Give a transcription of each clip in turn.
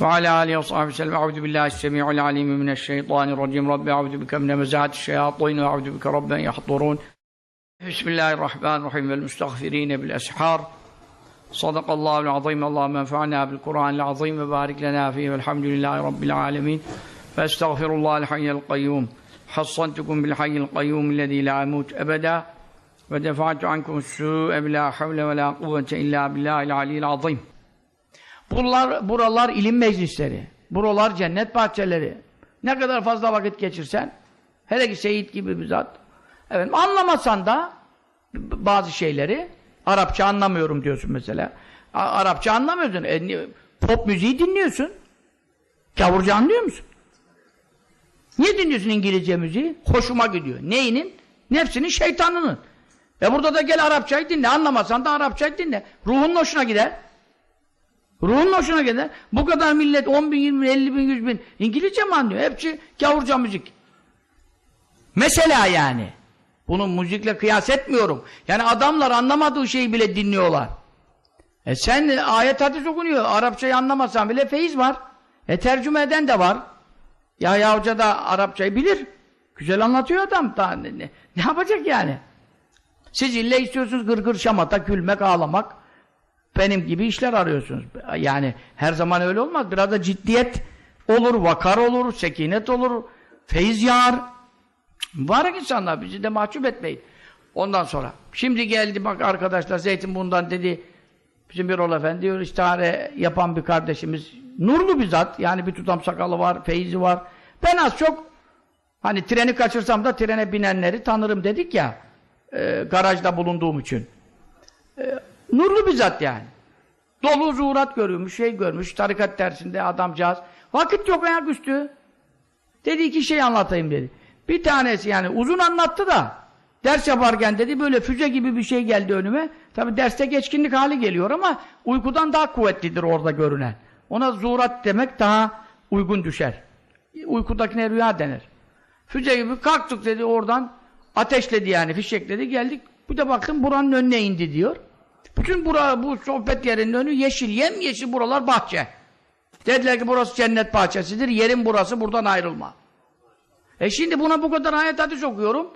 وعلى آله وصحبه وسلم. أعوذ بالله السميع العليم من الشيطان الرجيم. رب أعوذ بك من مزات الشياطين وأعوذ بك رب أن يحضرون. بسم الله الرحمن الرحيم. والمستغفرين بالأسحار. صدق الله العظيم. اللهم انفعنا بالقرآن العظيم. وبارك لنا فيه. والحمد لله رب العالمين. فاستغفر الله الحي القيوم. حصنتكم بالحي القيوم الذي لا يموت أبدا. ودفعت عنكم السوء بلا حول ولا قوة إلا بالله العلي العظيم. Buralar, buralar ilim meclisleri. Buralar cennet bahçeleri. Ne kadar fazla vakit geçirsen, hele ki Seyit gibi bir zat, evet, anlamasan da bazı şeyleri, Arapça anlamıyorum diyorsun mesela. A Arapça anlamıyorsun. E, pop müziği dinliyorsun. Gavurca anlıyor musun? Niye dinliyorsun İngilizce müziği? Hoşuma gidiyor. Neyinin? Nefsinin, şeytanının. E burada da gel Arapçayı dinle. Anlamasan da Arapçayı dinle. Ruhun hoşuna gider. Ruhun hoşuna gider. Bu kadar millet 10 bin, 20 bin, 50 bin, 100 bin İngilizce mi anlıyor? Hepsi gavurca müzik. Mesela yani. Bunu müzikle kıyas etmiyorum. Yani adamlar anlamadığı şeyi bile dinliyorlar. E sen ayet hadis okunuyor. Arapçayı anlamasan bile feyiz var. E tercüme eden de var. Yahya Hoca da Arapçayı bilir. Güzel anlatıyor adam. Daha ne, ne, ne yapacak yani? Siz ille istiyorsunuz gırgır şamata, gülmek, ağlamak. Benim gibi işler arıyorsunuz. Yani her zaman öyle olmaz. Biraz da ciddiyet olur, vakar olur, sekinet olur, feyiz yağar. Mübarek insanlar bizi de mahcup etmeyin. Ondan sonra. Şimdi geldi bak arkadaşlar Zeytinburnu'ndan dedi bizim bir efendi diyor istihare yapan bir kardeşimiz nurlu bir zat. Yani bir tutam sakalı var, feyzi var. Ben az çok hani treni kaçırsam da trene binenleri tanırım dedik ya e, garajda bulunduğum için. E, nurlu bir zat yani. Dolu zuhurat görüyormuş, şey görmüş, tarikat dersinde adamcağız. Vakit yok ayaküstü. Dedi iki şey anlatayım dedi. Bir tanesi yani uzun anlattı da ders yaparken dedi böyle füze gibi bir şey geldi önüme. Tabi derste geçkinlik hali geliyor ama uykudan daha kuvvetlidir orada görünen. Ona zuhurat demek daha uygun düşer. Uykudakine rüya denir. Füze gibi kalktık dedi oradan ateşledi yani fişekledi geldik. Bir de baktım buranın önüne indi diyor. Bütün bura, bu sohbet yerinin önü yeşil, yemyeşil buralar bahçe. Dediler ki burası cennet bahçesidir, yerin burası, buradan ayrılma. E şimdi buna bu kadar ayet hadis okuyorum.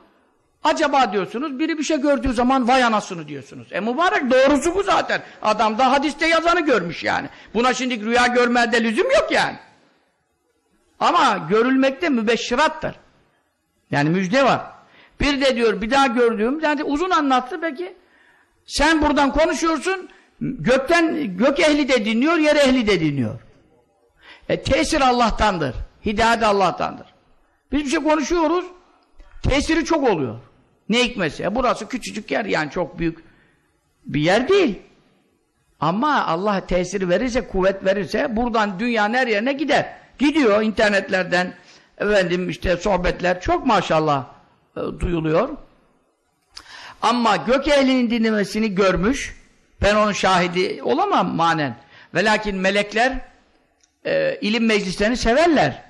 Acaba diyorsunuz, biri bir şey gördüğü zaman vay anasını diyorsunuz. E mübarek doğrusu bu zaten. Adam da hadiste yazanı görmüş yani. Buna şimdi rüya görmede lüzum yok yani. Ama görülmekte mübeşşirattır. Yani müjde var. Bir de diyor bir daha gördüğüm, yani uzun anlattı peki. Sen buradan konuşuyorsun, gökten, gök ehli de dinliyor, yer ehli de dinliyor. E tesir Allah'tandır. Hidayet Allah'tandır. Biz bir şey konuşuyoruz, tesiri çok oluyor. Ne hikmetse. E burası küçücük yer yani çok büyük bir yer değil. Ama Allah tesiri verirse, kuvvet verirse buradan dünyanın her yerine gider. Gidiyor internetlerden, efendim işte sohbetler çok maşallah e, duyuluyor. Ama gök ehlinin dinlemesini görmüş. Ben onun şahidi olamam manen. Ve lakin melekler e, ilim meclislerini severler.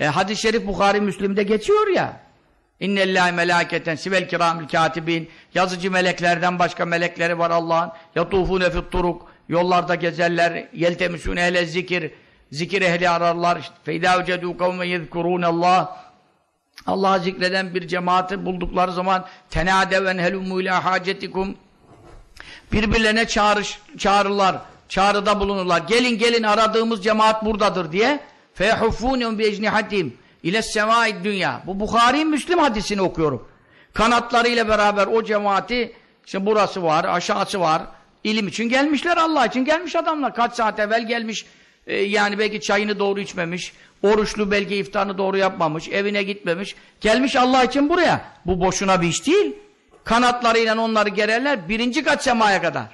E, Hadis-i şerif Bukhari Müslim'de geçiyor ya. İnnellâhi melâketen sivel kirâmil kâtibîn yazıcı meleklerden başka melekleri var Allah'ın. Yatûfûne fit yollarda gezerler. Yeltemisûne ehle zikir zikir ehli ararlar. Feydâ vecedû kavme yezkurûnallâh Allah'ı zikreden bir cemaati buldukları zaman tenâdeven helûmû ilâ hâcetikum birbirlerine çağırış, çağırırlar, çağrıda bulunurlar. Gelin gelin aradığımız cemaat buradadır diye feyhuffûnehum biecnihatim ile semâid dünya. Bu Bukhari Müslim hadisini okuyorum. Kanatlarıyla beraber o cemaati işte burası var, aşağısı var. İlim için gelmişler, Allah için gelmiş adamlar. Kaç saat evvel gelmiş, e, yani belki çayını doğru içmemiş, Oruçlu belki iftarını doğru yapmamış, evine gitmemiş. Gelmiş Allah için buraya. Bu boşuna bir iş değil. Kanatlarıyla onları gererler birinci kat semaya kadar.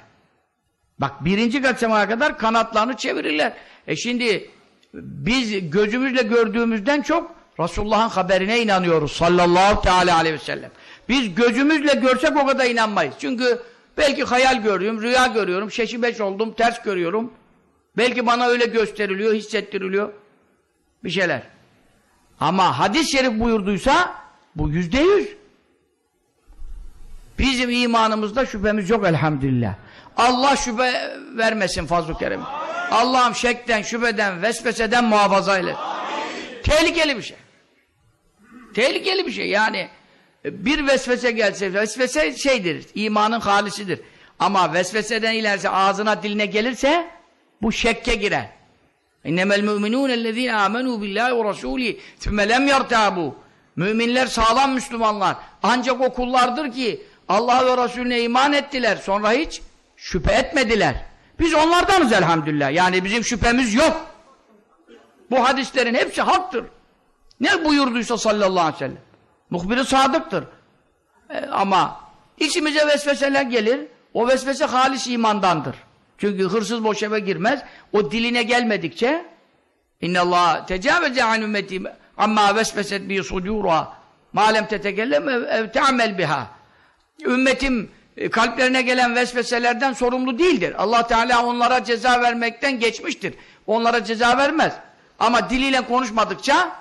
Bak birinci kat semaya kadar kanatlarını çevirirler. E şimdi biz gözümüzle gördüğümüzden çok Resulullah'ın haberine inanıyoruz sallallahu teala aleyhi ve sellem. Biz gözümüzle görsek o kadar inanmayız. Çünkü belki hayal görüyorum, rüya görüyorum, şeşi beş oldum, ters görüyorum. Belki bana öyle gösteriliyor, hissettiriliyor. Bir şeyler. Ama hadis-i şerif buyurduysa bu yüzde yüz. Bizim imanımızda şüphemiz yok elhamdülillah. Allah şüphe vermesin fazl-ı kerim. Allah'ım şekten, şüpheden, vesveseden muhafaza eyle. Tehlikeli bir şey. Tehlikeli bir şey yani. Bir vesvese gelse, vesvese şeydir, imanın halisidir. Ama vesveseden ilerse ağzına diline gelirse bu şekke girer. İnnemel müminûne ellezîne âmenû billâhi ve rasûlî thümme lem yertâbû Müminler sağlam Müslümanlar. Ancak o kullardır ki Allah ve Resulüne iman ettiler. Sonra hiç şüphe etmediler. Biz onlardanız elhamdülillah. Yani bizim şüphemiz yok. Bu hadislerin hepsi haktır. Ne buyurduysa sallallahu aleyhi ve sellem. Muhbir-i sadıktır. E, ama içimize vesveseler gelir. O vesvese halis imandandır. Çünkü hırsız boş eve girmez. O diline gelmedikçe İnne Allah tecavüze an ümmeti amma vesveset bi sudura ma lem tetekellem ev te'amel biha. Ümmetim e, kalplerine gelen vesveselerden sorumlu değildir. Allah Teala onlara ceza vermekten geçmiştir. Onlara ceza vermez. Ama diliyle konuşmadıkça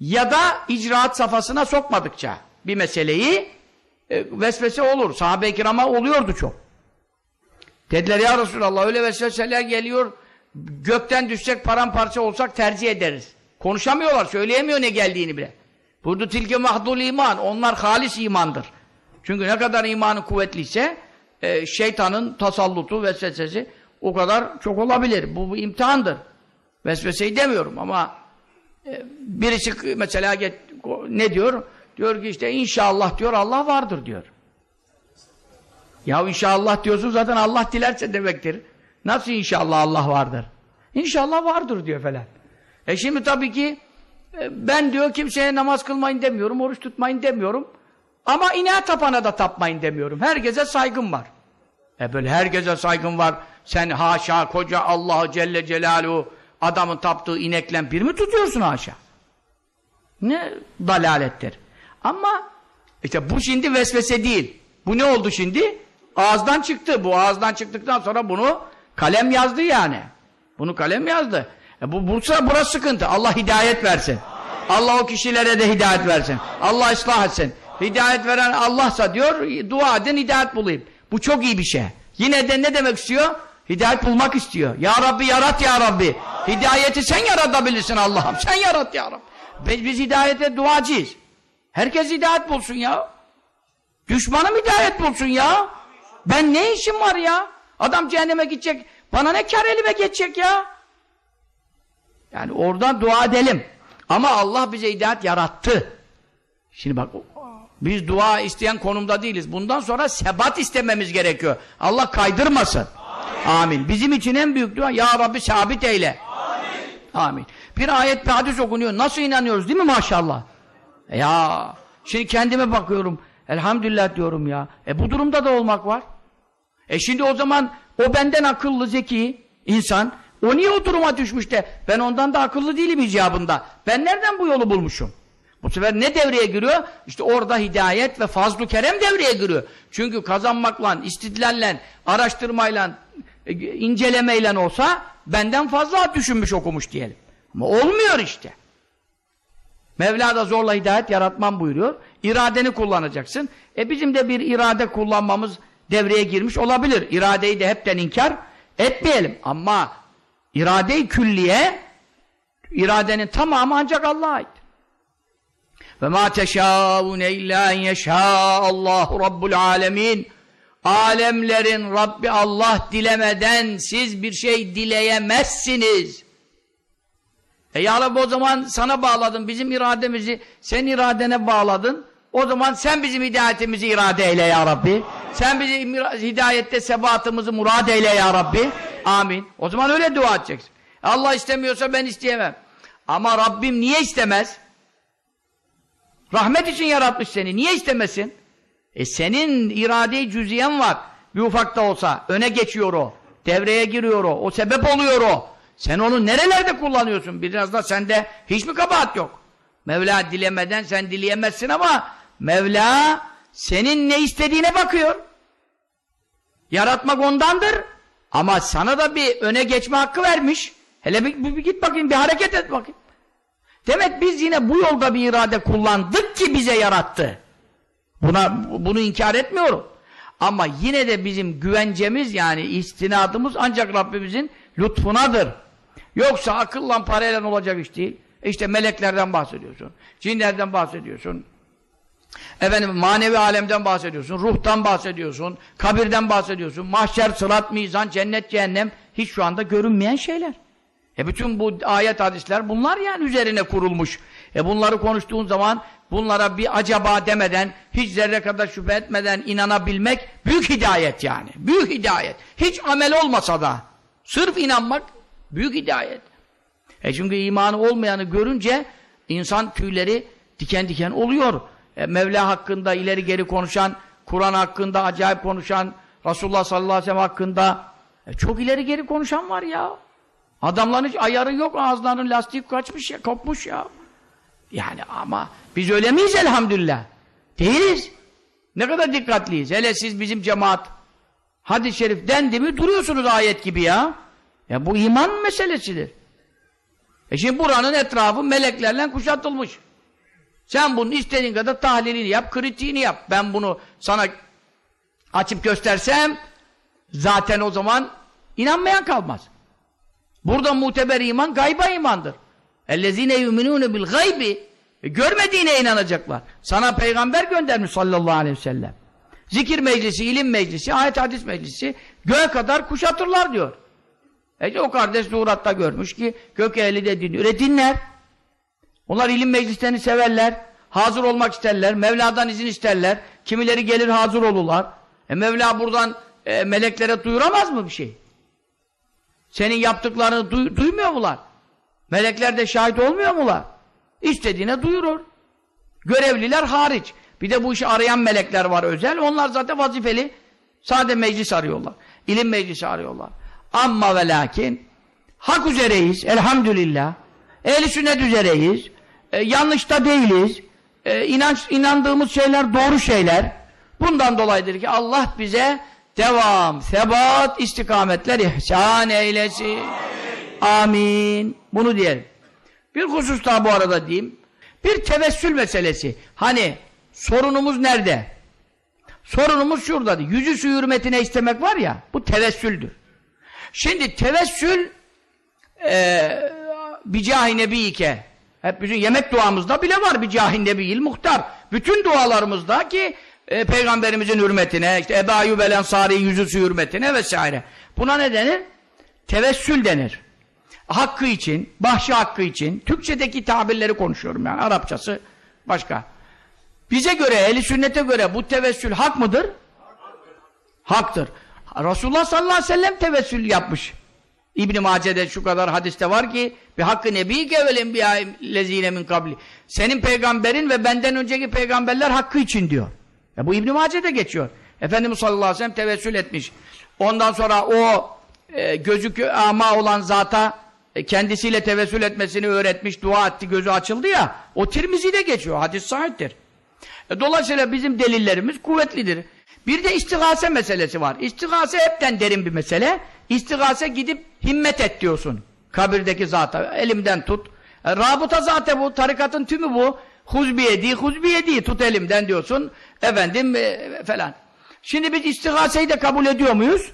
ya da icraat safhasına sokmadıkça bir meseleyi e, vesvese olur. Sahabe-i kirama oluyordu çok. Dediler ya Resulallah öyle vesveseler geliyor gökten düşecek paramparça olsak tercih ederiz. Konuşamıyorlar, söyleyemiyor ne geldiğini bile. Burada tilke mahdul iman, onlar halis imandır. Çünkü ne kadar imanı kuvvetliyse e, şeytanın tasallutu, vesvesesi o kadar çok olabilir. Bu, bu imtihandır. Vesveseyi demiyorum ama e, birisi mesela ne diyor? Diyor ki işte inşallah diyor Allah vardır diyor. Ya inşallah diyorsun zaten Allah dilerse demektir. Nasıl inşallah Allah vardır? İnşallah vardır diyor falan. E şimdi tabii ki e, ben diyor kimseye namaz kılmayın demiyorum, oruç tutmayın demiyorum. Ama ineğe tapana da tapmayın demiyorum. Herkese saygım var. E böyle herkese saygın var. Sen haşa koca Allahu Celle Celaluhu adamın taptığı inekle bir mi tutuyorsun haşa? Ne dalalettir. Ama işte bu şimdi vesvese değil. Bu ne oldu şimdi? Ağızdan çıktı. Bu ağızdan çıktıktan sonra bunu kalem yazdı yani. Bunu kalem yazdı. E bu bursa burası sıkıntı. Allah hidayet versin. Allah o kişilere de hidayet versin. Allah ıslah etsin. Hidayet veren Allah'sa diyor, dua edin hidayet bulayım. Bu çok iyi bir şey. Yine de ne demek istiyor? Hidayet bulmak istiyor. Ya Rabbi yarat ya Rabbi. Hidayeti sen yaratabilirsin Allah'ım. Sen yarat ya Rabbi. Biz, biz hidayete duacıyız. Herkes hidayet bulsun ya. Düşmanım hidayet bulsun ya. Ben ne işim var ya? Adam cehenneme gidecek. Bana ne kar elime geçecek ya? Yani oradan dua edelim. Ama Allah bize hidayet yarattı. Şimdi bak biz dua isteyen konumda değiliz. Bundan sonra sebat istememiz gerekiyor. Allah kaydırmasın. Amin. Amin. Bizim için en büyük dua Ya Rabbi sabit eyle. Amin. Amin. Bir ayet bir hadis okunuyor. Nasıl inanıyoruz değil mi maşallah? Ya şimdi kendime bakıyorum. Elhamdülillah diyorum ya. E bu durumda da olmak var. E şimdi o zaman o benden akıllı zeki insan o niye o duruma düşmüş de ben ondan da akıllı değilim icabında. Ben nereden bu yolu bulmuşum? Bu sefer ne devreye giriyor? İşte orada hidayet ve fazlu kerem devreye giriyor. Çünkü kazanmakla, istidlalle, araştırmayla, e, incelemeyle olsa benden fazla düşünmüş okumuş diyelim. Ama olmuyor işte. Mevla da zorla hidayet yaratmam buyuruyor. İradeni kullanacaksın. E bizim de bir irade kullanmamız devreye girmiş olabilir. İradeyi de hepten inkar etmeyelim. Ama irade-i külliye iradenin tamamı ancak Allah'a ait. Ve ma teşâune illâ en yeşâallahu rabbul alemin. Alemlerin Rabbi Allah dilemeden siz bir şey dileyemezsiniz. E ya Rabbi o zaman sana bağladın, bizim irademizi sen iradene bağladın. O zaman sen bizim hidayetimizi irade eyle ya Rabbi. Sen bizim hidayette sebatımızı murad eyle ya Rabbi. Amin. O zaman öyle dua edeceksin. Allah istemiyorsa ben isteyemem. Ama Rabbim niye istemez? Rahmet için yaratmış seni. Niye istemesin? E senin irade-i cüziyen var. Bir ufak da olsa. Öne geçiyor o. Devreye giriyor o. O sebep oluyor o. Sen onu nerelerde kullanıyorsun? Biraz da sende hiç mi kabahat yok? Mevla dilemeden sen dileyemezsin ama Mevla senin ne istediğine bakıyor. Yaratmak ondandır. Ama sana da bir öne geçme hakkı vermiş. Hele bir, bir, git bakayım, bir hareket et bakayım. Demek biz yine bu yolda bir irade kullandık ki bize yarattı. Buna bunu inkar etmiyorum. Ama yine de bizim güvencemiz yani istinadımız ancak Rabbimizin lütfunadır. Yoksa akılla parayla olacak iş değil. İşte meleklerden bahsediyorsun. Cinlerden bahsediyorsun. Efendim manevi alemden bahsediyorsun. Ruhtan bahsediyorsun. Kabirden bahsediyorsun. Mahşer, sırat, mizan, cennet, cehennem hiç şu anda görünmeyen şeyler. E bütün bu ayet hadisler bunlar yani üzerine kurulmuş. E bunları konuştuğun zaman bunlara bir acaba demeden, hiç zerre kadar şüphe etmeden inanabilmek büyük hidayet yani. Büyük hidayet. Hiç amel olmasa da sırf inanmak büyük hidayet. E çünkü imanı olmayanı görünce insan tüyleri diken diken oluyor. E Mevla hakkında ileri geri konuşan, Kur'an hakkında acayip konuşan, Resulullah sallallahu aleyhi ve sellem hakkında e çok ileri geri konuşan var ya. Adamların hiç ayarı yok, ağızlarının lastiği kaçmış ya, kopmuş ya. Yani ama biz öyle miyiz elhamdülillah? Değiliz. Ne kadar dikkatliyiz. Hele siz bizim cemaat. Hadis-i şerif dendi mi duruyorsunuz ayet gibi ya. Ya bu iman meselesidir. E şimdi buranın etrafı meleklerle kuşatılmış. Sen bunun istediğin kadar tahlilini yap, kritiğini yap. Ben bunu sana açıp göstersem zaten o zaman inanmayan kalmaz. Burada muteber iman gayba imandır. Ellezine yuminune bil gaybi e, görmediğine inanacaklar. Sana peygamber göndermiş sallallahu aleyhi ve sellem. Zikir meclisi, ilim meclisi, ayet hadis meclisi göğe kadar kuşatırlar diyor. E o kardeş Nurat'ta görmüş ki gök ehli de dinliyor. E dinler. Onlar ilim meclislerini severler. Hazır olmak isterler. Mevla'dan izin isterler. Kimileri gelir hazır olurlar. E Mevla buradan e, meleklere duyuramaz mı bir şey? Senin yaptıklarını duy duymuyor mular? Melekler de şahit olmuyor mular? İstediğine duyurur. Görevliler hariç. Bir de bu işi arayan melekler var özel. Onlar zaten vazifeli. Sade meclis arıyorlar. İlim meclisi arıyorlar. Amma ve lakin hak üzereyiz. Elhamdülillah. Ehl-i sünnet üzereyiz. E, yanlışta değiliz. E, inanç, inandığımız şeyler doğru şeyler. Bundan dolayıdır ki Allah bize devam, sebat, istikametler ihsan eylesin. Amin. Bunu diyelim. Bir husus daha bu arada diyeyim. Bir tevessül meselesi. Hani sorunumuz nerede? Sorunumuz şurada. Yüzü su hürmetine istemek var ya, bu tevessüldür. Şimdi tevessül e, bicahi nebiyike hep bütün yemek duamızda bile var bicahi nebiyil muhtar. Bütün dualarımızda ki e, peygamberimizin hürmetine, işte Ebu Ayyub el Ensari yüzüsü hürmetine vesaire. Buna ne denir? Tevessül denir. Hakkı için, bahşi hakkı için, Türkçedeki tabirleri konuşuyorum yani, Arapçası başka. Bize göre, eli sünnete göre bu tevessül hak mıdır? Haktır. Resulullah sallallahu aleyhi ve sellem tevessül yapmış. İbn-i Mace'de şu kadar hadiste var ki bir hakkı nebi kevelin bi lezine min kabli. Senin peygamberin ve benden önceki peygamberler hakkı için diyor. Ya bu İbn Mace'de geçiyor. Efendimiz sallallahu aleyhi ve sellem tevessül etmiş. Ondan sonra o e, gözü ama olan zata e, kendisiyle tevessül etmesini öğretmiş, dua etti, gözü açıldı ya. O Tirmizi'de geçiyor. Hadis sahiptir. E, dolayısıyla bizim delillerimiz kuvvetlidir. Bir de istigase meselesi var. İstigase hepten derin bir mesele. İstigase gidip himmet et diyorsun. Kabirdeki zata. Elimden tut. E, rabıta zaten bu. Tarikatın tümü bu. Huzbiyedi, huzbiyedi. Tut elimden diyorsun. Efendim e, falan. Şimdi biz istigaseyi de kabul ediyor muyuz?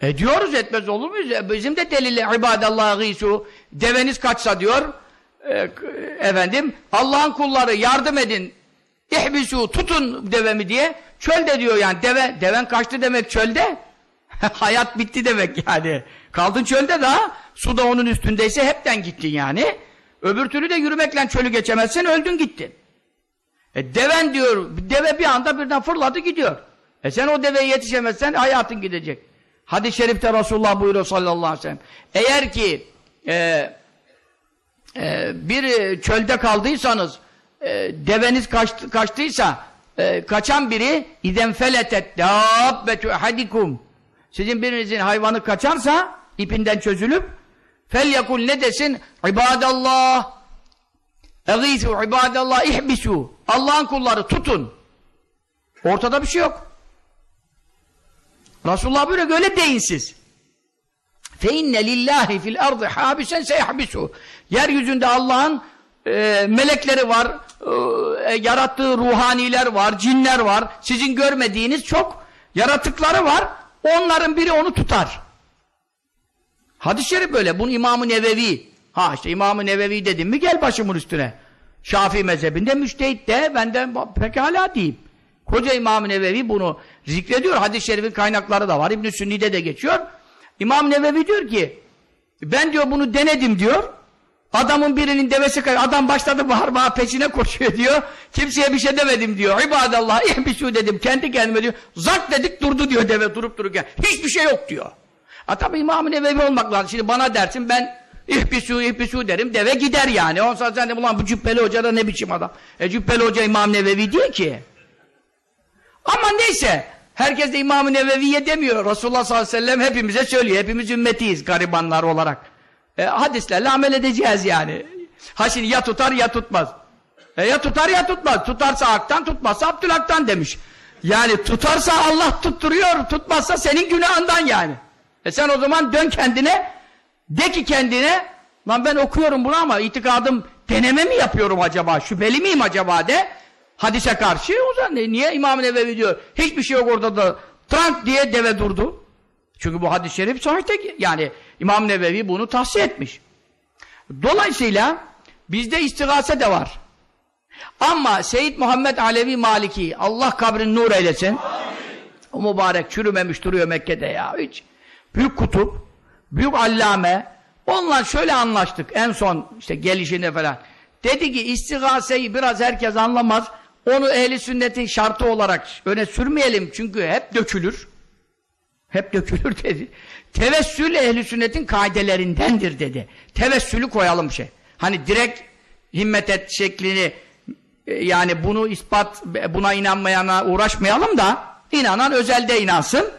Ediyoruz etmez olur muyuz? E, bizim de delille ibadallah gîsû deveniz kaçsa diyor e, efendim Allah'ın kulları yardım edin ihbisu tutun devemi diye çölde diyor yani deve deven kaçtı demek çölde hayat bitti demek yani. Kaldın çölde daha su da onun üstündeyse hepten gittin yani. Öbür türlü de yürümekle çölü geçemezsen öldün gittin. E deven diyor deve bir anda birden fırladı gidiyor. E sen o deveye yetişemezsen hayatın gidecek. Hadis-i şerifte Resulullah buyuruyor sallallahu aleyhi ve sellem. Eğer ki e, e, bir çölde kaldıysanız e, deveniz kaçtı, kaçtıysa e, kaçan biri idem feletet dabbetu hadikum sizin birinizin hayvanı kaçarsa ipinden çözülüp Fel yakul ne desin? İbadallah. Eğithu ibadallah ihbisu. Allah'ın kulları tutun. Ortada bir şey yok. Resulullah böyle böyle deyin siz. Fe inne lillahi fil ardı habisen seyahbisu. Yeryüzünde Allah'ın e, melekleri var, e, yarattığı ruhaniler var, cinler var. Sizin görmediğiniz çok yaratıkları var. Onların biri onu tutar. Hadis-i şerif böyle. Bunun İmam-ı Nevevi. Ha işte İmam-ı Nevevi dedim mi gel başımın üstüne. Şafii mezhebinde müştehit de benden pekala diyeyim. Koca İmam-ı Nevevi bunu zikrediyor. Hadis-i şerifin kaynakları da var. İbn-i Sünni'de de geçiyor. İmam Nevevi diyor ki ben diyor bunu denedim diyor. Adamın birinin devesi kay adam başladı bağırmaya peşine koşuyor diyor. Kimseye bir şey demedim diyor. İbadallah ihbisu dedim kendi kendime diyor. Zak dedik durdu diyor deve durup dururken. Hiçbir şey yok diyor. Ha tabi İmam-ı Nevevi olmak lazım. Şimdi bana dersin ben ihbisu ihbisu derim deve gider yani. Onsa sen de ulan bu cübbeli hoca da ne biçim adam. E cübbeli hoca İmam Nevevi değil ki. Ama neyse Herkes de İmam-ı Neveviye demiyor. Resulullah sallallahu aleyhi ve sellem hepimize söylüyor. Hepimiz ümmetiyiz garibanlar olarak. E, hadislerle amel edeceğiz yani. Ha şimdi ya tutar ya tutmaz. E, ya tutar ya tutmaz. Tutarsa Hak'tan tutmazsa Abdülhak'tan demiş. Yani tutarsa Allah tutturuyor, tutmazsa senin günahından yani. E sen o zaman dön kendine, de ki kendine, lan ben okuyorum bunu ama itikadım deneme mi yapıyorum acaba, şüpheli miyim acaba de, Hadise karşı o zaman niye İmam-ı diyor hiçbir şey yok orada da trank diye deve durdu. Çünkü bu hadis-i şerif sahihte yani İmam Nevevi bunu tahsiye etmiş. Dolayısıyla bizde istigase de var. Ama Seyyid Muhammed Alevi Maliki Allah kabrini nur eylesin. Amin. O mübarek çürümemiş duruyor Mekke'de ya hiç. Büyük kutup, büyük allame. Onunla şöyle anlaştık en son işte gelişinde falan. Dedi ki istigaseyi biraz herkes anlamaz. Onu ehli sünnetin şartı olarak öne sürmeyelim çünkü hep dökülür. Hep dökülür dedi. Tevessül ehli sünnetin kaidelerindendir dedi. Tevessülü koyalım şey. Hani direkt himmet et şeklini e, yani bunu ispat buna inanmayana uğraşmayalım da inanan özelde inansın.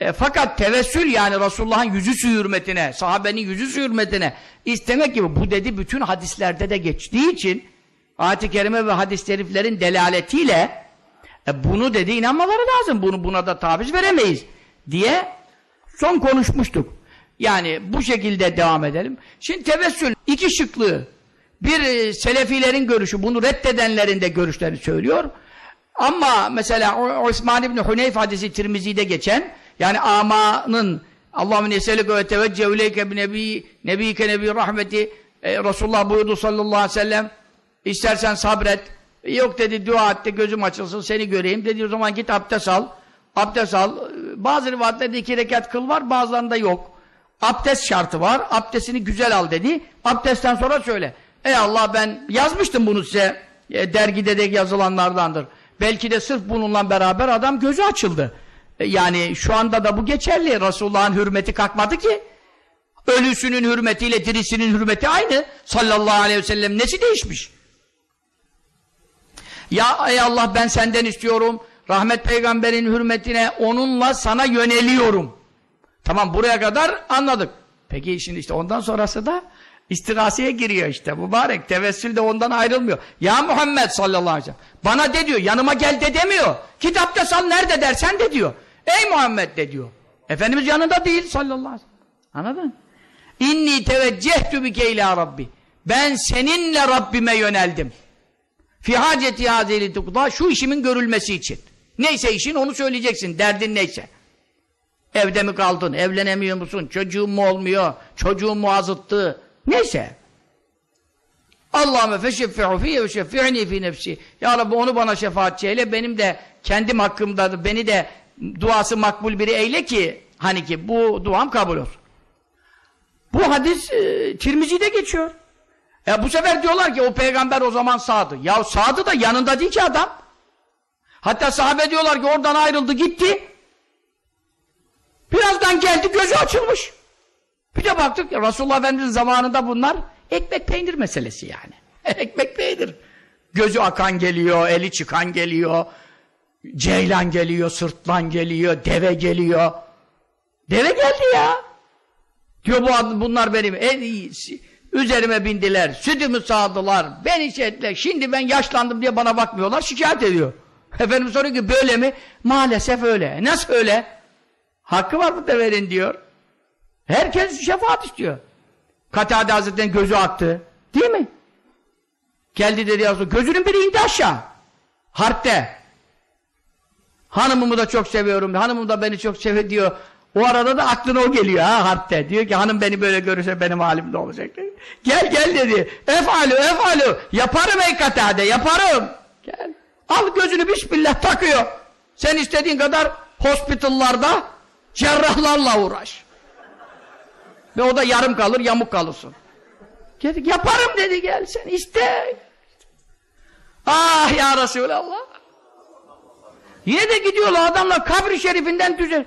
E, fakat tevessül yani Resulullah'ın yüzü hürmetine, sahabenin yüzü hürmetine istemek gibi bu dedi bütün hadislerde de geçtiği için ayet-i kerime ve hadis-i şeriflerin delaletiyle e, bunu dedi inanmaları lazım. Bunu buna da taviz veremeyiz diye son konuşmuştuk. Yani bu şekilde devam edelim. Şimdi tevessül iki şıklığı. Bir e, selefilerin görüşü, bunu reddedenlerin de görüşlerini söylüyor. Ama mesela Osman İbni Huneyf hadisi Tirmizi'de geçen yani amanın Allahümme neselike ve tevecceh ileyke bi nebi nebike nebi rahmeti e, Resulullah buyurdu sallallahu aleyhi ve sellem istersen sabret yok dedi dua et gözüm açılsın seni göreyim dedi o zaman git abdest al abdest al bazı rivayetlerde iki rekat kıl var bazılarında yok abdest şartı var abdestini güzel al dedi abdestten sonra söyle ey Allah ben yazmıştım bunu size e, dergide de yazılanlardandır belki de sırf bununla beraber adam gözü açıldı e, yani şu anda da bu geçerli. Resulullah'ın hürmeti kalkmadı ki. Ölüsünün hürmetiyle dirisinin hürmeti aynı. Sallallahu aleyhi ve sellem nesi değişmiş? Ya ey Allah ben senden istiyorum. Rahmet peygamberin hürmetine onunla sana yöneliyorum. Tamam buraya kadar anladık. Peki şimdi işte ondan sonrası da istigasiye giriyor işte. Mübarek tevessül de ondan ayrılmıyor. Ya Muhammed sallallahu aleyhi ve sellem bana de diyor yanıma gel de demiyor. Kitapta sal nerede dersen de diyor. Ey Muhammed de diyor. Efendimiz yanında değil sallallahu aleyhi ve sellem. Anladın? İnni teveccehtu bike ila Rabbi. Ben seninle Rabbime yöneldim. Fi haceti hazeli tukda şu işimin görülmesi için. Neyse işin onu söyleyeceksin. Derdin neyse. Evde mi kaldın? Evlenemiyor musun? Çocuğun mu olmuyor? Çocuğun mu azıttı? Neyse. Allahümme feşeffi'u fiyye ve şeffi'ni fi nefsi. Ya Rabbi onu bana şefaatçi eyle. Benim de kendim hakkımda beni de duası makbul biri eyle ki hani ki bu duam kabul olsun. Bu hadis e, Tirmizi'de geçiyor. E bu sefer diyorlar ki o peygamber o zaman sağdı. Ya sağdı da yanında değil ki adam. Hatta sahabe diyorlar ki oradan ayrıldı gitti. Birazdan geldi gözü açılmış. Bir de baktık Resulullah Efendimiz'in zamanında bunlar ekmek peynir meselesi yani. ekmek peynir. Gözü akan geliyor, eli çıkan geliyor. Ceylan geliyor, sırtlan geliyor, deve geliyor. Deve geldi ya. Diyor bu bunlar benim en iyisi. Üzerime bindiler, sütümü sağdılar, beni şey ettiler. Şimdi ben yaşlandım diye bana bakmıyorlar, şikayet ediyor. Efendim soruyor ki böyle mi? Maalesef öyle. Nasıl öyle? Hakkı var bu deverin diyor. Herkes şefaat istiyor. Katade Hazretleri'nin gözü aktı. Değil mi? Geldi dedi ya gözünün biri indi aşağı. Harpte. Hanımımı da çok seviyorum. Hanımım da beni çok seviyor diyor. O arada da aklına o geliyor ha harpte. Diyor ki hanım beni böyle görürse benim halim ne olacak? Dedi. Gel gel dedi. Efalu efalu. Yaparım ey katade yaparım. Gel. Al gözünü bismillah takıyor. Sen istediğin kadar hospitallarda cerrahlarla uğraş. Ve o da yarım kalır yamuk kalırsın. Dedi, yaparım dedi gel sen iste. Ah ya Resulallah. Yine de gidiyorlar adamlar kabri şerifinden düzen.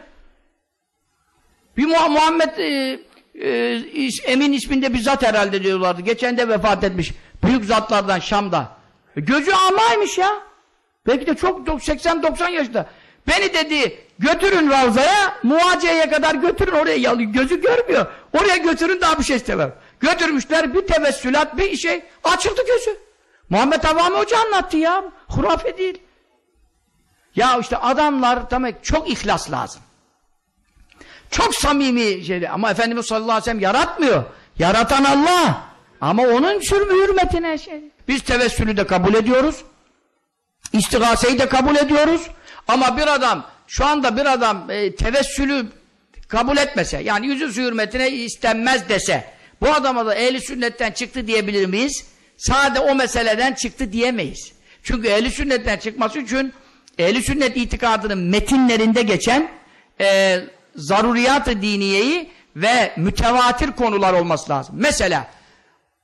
Bir Muha- Muhammed e, e, is- Emin isminde bir zat herhalde diyorlardı. Geçen de vefat etmiş. Büyük zatlardan Şam'da. E, gözü amaymış ya. Belki de çok 80-90 yaşında. Beni dedi götürün Ravza'ya, Muaciye'ye kadar götürün oraya gözü görmüyor. Oraya götürün daha bir şey istemem. Götürmüşler bir tevessülat bir şey açıldı gözü. Muhammed Avami Hoca anlattı ya. Hurafe değil. Ya işte adamlar tabii çok ihlas lazım. Çok samimi şey ama Efendimiz sallallahu aleyhi ve sellem yaratmıyor. Yaratan Allah. Ama onun sürmü hürmetine şey. Biz tevessülü de kabul ediyoruz. İstigaseyi de kabul ediyoruz. Ama bir adam, şu anda bir adam e, tevessülü kabul etmese, yani yüzü hürmetine istenmez dese, bu adama da ehli sünnetten çıktı diyebilir miyiz? Sade o meseleden çıktı diyemeyiz. Çünkü ehli sünnetten çıkması için ehli sünnet itikadının metinlerinde geçen e, zaruriyat-ı diniyeyi ve mütevatir konular olması lazım. Mesela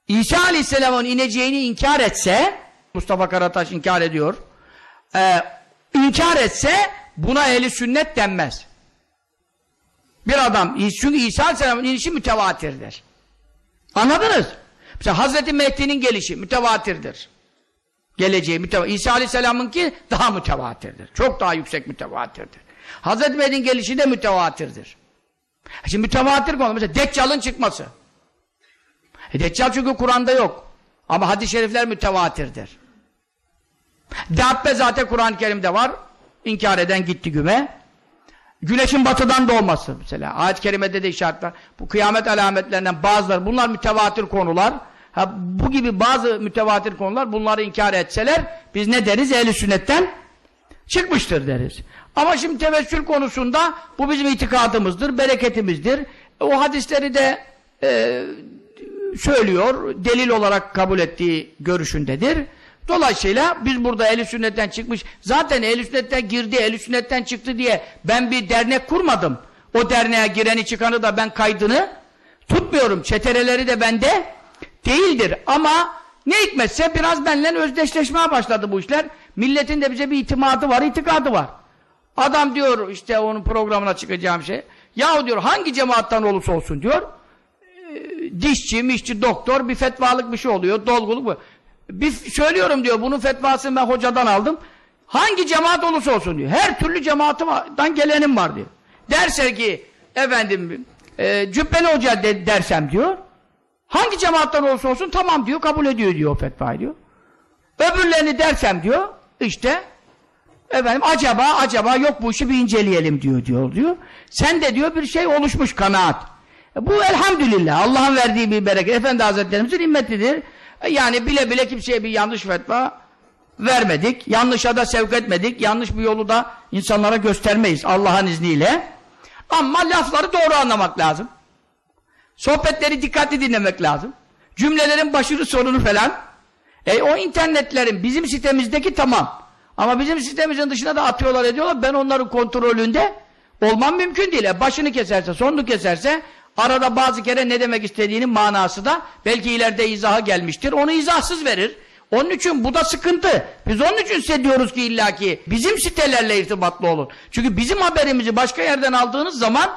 İsa Aleyhisselam'ın ineceğini inkar etse Mustafa Karataş inkar ediyor. Ee, inkar etse buna ehli sünnet denmez. Bir adam çünkü İsa Aleyhisselam'ın inişi mütevatirdir. Anladınız? Mesela Hazreti Mehdi'nin gelişi mütevatirdir. Geleceği mütevatir. İsa Aleyhisselam'ınki daha mütevatirdir. Çok daha yüksek mütevatirdir. Hazreti Mehdi'nin gelişi de mütevatirdir. Şimdi mütevatir konu mesela Deccal'ın çıkması. E Deccal çünkü Kur'an'da yok. Ama hadis-i şerifler mütevatirdir. Dabbe zaten Kur'an-ı Kerim'de var. İnkar eden gitti güme. Güneşin batıdan doğması mesela. Ayet-i kerimede de işaretler. Bu kıyamet alametlerinden bazıları. Bunlar mütevatir konular. Ha, bu gibi bazı mütevatir konular bunları inkar etseler biz ne deriz? Ehl-i sünnetten çıkmıştır deriz. Ama şimdi tevessül konusunda bu bizim itikadımızdır, bereketimizdir. O hadisleri de e, söylüyor, delil olarak kabul ettiği görüşündedir. Dolayısıyla biz burada ehl sünnetten çıkmış, zaten ehl sünnetten girdi, ehl sünnetten çıktı diye ben bir dernek kurmadım. O derneğe gireni çıkanı da ben kaydını tutmuyorum. Çetereleri de bende değildir. Ama ne hikmetse biraz benimle özdeşleşmeye başladı bu işler. Milletin de bize bir itimadı var, itikadı var. Adam diyor işte onun programına çıkacağım şey. Yahu diyor hangi cemaattan olursa olsun diyor. E, dişçi, mişçi, doktor bir fetvalık bir şey oluyor. Dolguluk bu. Bir söylüyorum diyor bunun fetvasını ben hocadan aldım. Hangi cemaat olursa olsun diyor. Her türlü cemaatimden gelenim var diyor. Derse ki efendim e, Cübbeli Hoca de, dersem diyor. Hangi cemaattan olursa olsun tamam diyor kabul ediyor diyor o fetvayı diyor. Öbürlerini dersem diyor işte efendim acaba acaba yok bu işi bir inceleyelim diyor diyor diyor. Sen de diyor bir şey oluşmuş kanaat. E, bu elhamdülillah Allah'ın verdiği bir bereket. Efendi Hazretlerimizin nimmetidir. E, yani bile bile kimseye bir yanlış fetva vermedik. Yanlışa da sevk etmedik. Yanlış bir yolu da insanlara göstermeyiz Allah'ın izniyle. Ama lafları doğru anlamak lazım. Sohbetleri dikkatli dinlemek lazım. Cümlelerin başını sonunu falan. E o internetlerin bizim sitemizdeki tamam. Ama bizim sitemizin dışına da atıyorlar ediyorlar. Ben onların kontrolünde olmam mümkün değil. E başını keserse, sonunu keserse arada bazı kere ne demek istediğinin manası da belki ileride izaha gelmiştir. Onu izahsız verir. Onun için bu da sıkıntı. Biz onun için size diyoruz ki illaki bizim sitelerle irtibatlı olun. Çünkü bizim haberimizi başka yerden aldığınız zaman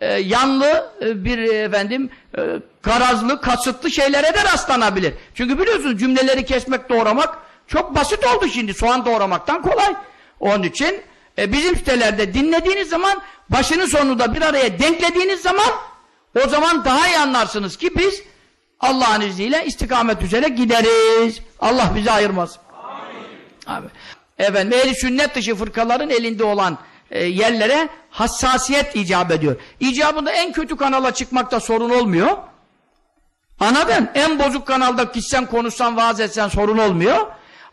e, yanlı e, bir e, efendim e, garazlı, kasıtlı şeylere de rastlanabilir. Çünkü biliyorsunuz cümleleri kesmek, doğramak çok basit oldu şimdi. Soğan doğramaktan kolay. Onun için e, bizim sitelerde dinlediğiniz zaman başını sonunu da bir araya denklediğiniz zaman O zaman daha iyi anlarsınız ki biz Allah'ın izniyle istikamet üzere gideriz. Allah bizi ayırmaz. Abi. Efendim, ehli sünnet dışı fırkaların elinde olan e, yerlere hassasiyet icap ediyor. İcabında en kötü kanala çıkmakta sorun olmuyor. Anladın? En bozuk kanalda gitsen, konuşsan, vaaz etsen sorun olmuyor.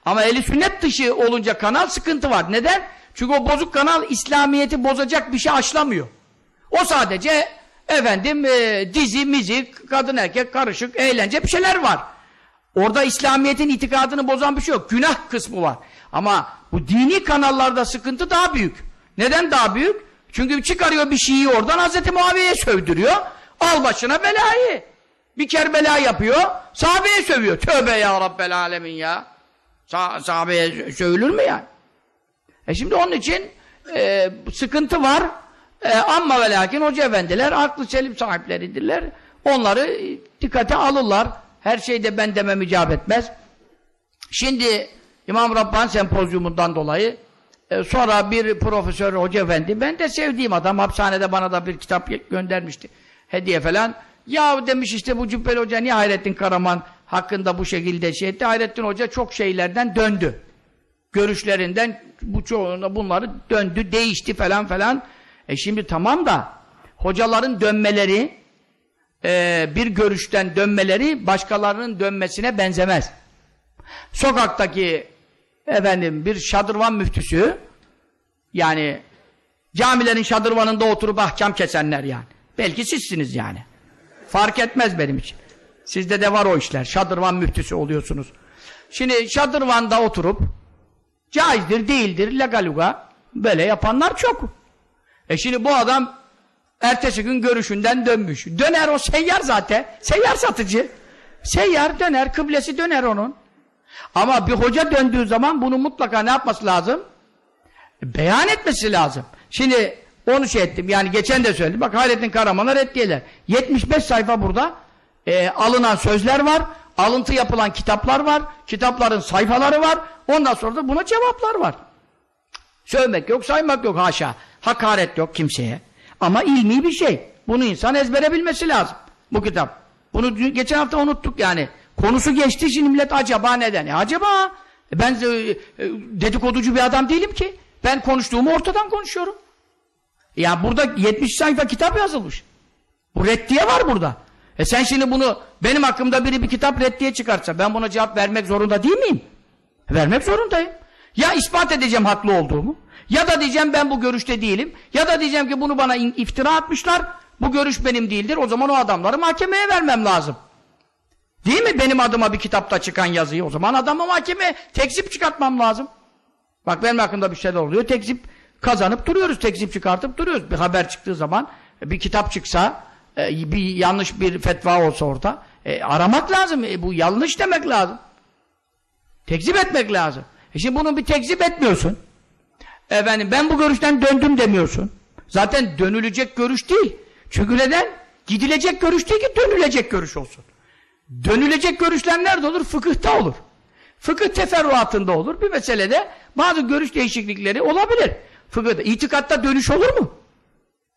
Ama eli sünnet dışı olunca kanal sıkıntı var. Neden? Çünkü o bozuk kanal İslamiyet'i bozacak bir şey aşlamıyor. O sadece efendim e, dizi, müzik, kadın erkek karışık, eğlence bir şeyler var. Orada İslamiyet'in itikadını bozan bir şey yok. Günah kısmı var. Ama bu dini kanallarda sıkıntı daha büyük. Neden daha büyük? Çünkü çıkarıyor bir şeyi oradan Hazreti Muaviye'ye sövdürüyor. Al başına belayı. Bir Kerbela yapıyor. Sahabeye sövüyor. Tövbe ya Rabbel Alemin ya. Sah sahabeye sövülür mü yani? E şimdi onun için e, sıkıntı var. E, ama ve lakin hoca efendiler aklı selim sahipleridirler. Onları dikkate alırlar. Her şeyde ben demem icap etmez. Şimdi İmam Rabbani sempozyumundan dolayı e, sonra bir profesör hoca efendi ben de sevdiğim adam hapishanede bana da bir kitap göndermişti. Hediye falan. Ya demiş işte bu Cübbeli Hoca niye Hayrettin Karaman hakkında bu şekilde şey etti. Hayrettin Hoca çok şeylerden döndü. Görüşlerinden bu çoğunda bunları döndü, değişti falan falan. E şimdi tamam da hocaların dönmeleri e, bir görüşten dönmeleri başkalarının dönmesine benzemez. Sokaktaki efendim bir şadırvan müftüsü yani camilerin şadırvanında oturup ahkam kesenler yani. Belki sizsiniz yani. Fark etmez benim için. Sizde de var o işler. Şadırvan müftüsü oluyorsunuz. Şimdi şadırvanda oturup caizdir, değildir, legaluga böyle yapanlar çok. E şimdi bu adam ertesi gün görüşünden dönmüş. Döner o seyyar zaten. Seyyar satıcı. Seyyar döner, kıblesi döner onun. Ama bir hoca döndüğü zaman bunu mutlaka ne yapması lazım? Beyan etmesi lazım. Şimdi onu şey ettim. Yani geçen de söyledim. Bak Hayrettin Karaman'a reddiyeler. 75 sayfa burada e, alınan sözler var. Alıntı yapılan kitaplar var. Kitapların sayfaları var. Ondan sonra da buna cevaplar var. Sövmek yok, saymak yok haşa. Hakaret yok kimseye. Ama ilmi bir şey. Bunu insan ezbere bilmesi lazım. Bu kitap. Bunu geçen hafta unuttuk yani. Konusu geçti şimdi millet acaba neden? E acaba e ben e, e, dedikoducu bir adam değilim ki. Ben konuştuğumu ortadan konuşuyorum. Ya burada 70 sayfa kitap yazılmış. Bu reddiye var burada. E sen şimdi bunu benim hakkımda biri bir kitap reddiye çıkarsa ben buna cevap vermek zorunda değil miyim? Vermek zorundayım. Ya ispat edeceğim haklı olduğumu ya da diyeceğim ben bu görüşte değilim ya da diyeceğim ki bunu bana iftira atmışlar bu görüş benim değildir o zaman o adamları mahkemeye vermem lazım. Değil mi benim adıma bir kitapta çıkan yazıyı o zaman adamı mahkemeye tekzip çıkartmam lazım. Bak benim hakkında bir şeyler oluyor tekzip kazanıp duruyoruz tekzip çıkartıp duruyoruz. Bir haber çıktığı zaman bir kitap çıksa e, bir yanlış bir fetva olsa orada e, aramak lazım. E, bu yanlış demek lazım. Tekzip etmek lazım. E şimdi bunu bir tekzip etmiyorsun. Efendim ben bu görüşten döndüm demiyorsun. Zaten dönülecek görüş değil. Çünkü neden? Gidilecek görüş değil ki dönülecek görüş olsun. Dönülecek görüşler nerede olur? Fıkıhta olur. Fıkıh teferruatında olur. Bir meselede bazı görüş değişiklikleri olabilir. Fıkıhta. İtikatta dönüş olur mu?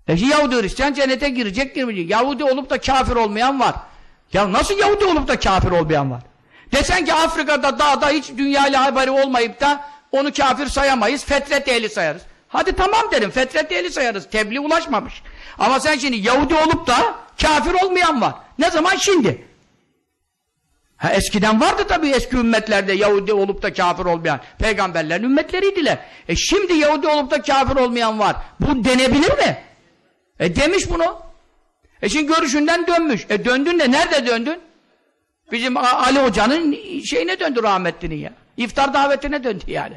E Yahudi Hristiyan cennete girecek girmeyecek. Yahudi olup da kafir olmayan var. Ya nasıl Yahudi olup da kafir olmayan var? Desen ki Afrika'da dağda hiç dünyayla haberi olmayıp da onu kafir sayamayız, fetret ehli sayarız. Hadi tamam derim, fetret ehli sayarız. Tebliğ ulaşmamış. Ama sen şimdi Yahudi olup da kafir olmayan var. Ne zaman? Şimdi. Ha, eskiden vardı tabii eski ümmetlerde Yahudi olup da kafir olmayan. Peygamberlerin ümmetleriydiler. E şimdi Yahudi olup da kafir olmayan var. Bu denebilir mi? E demiş bunu. E şimdi görüşünden dönmüş. E döndün de nerede döndün? Bizim Ali Hoca'nın şeyine döndü rahmetlinin ya. İftar davetine döndü yani.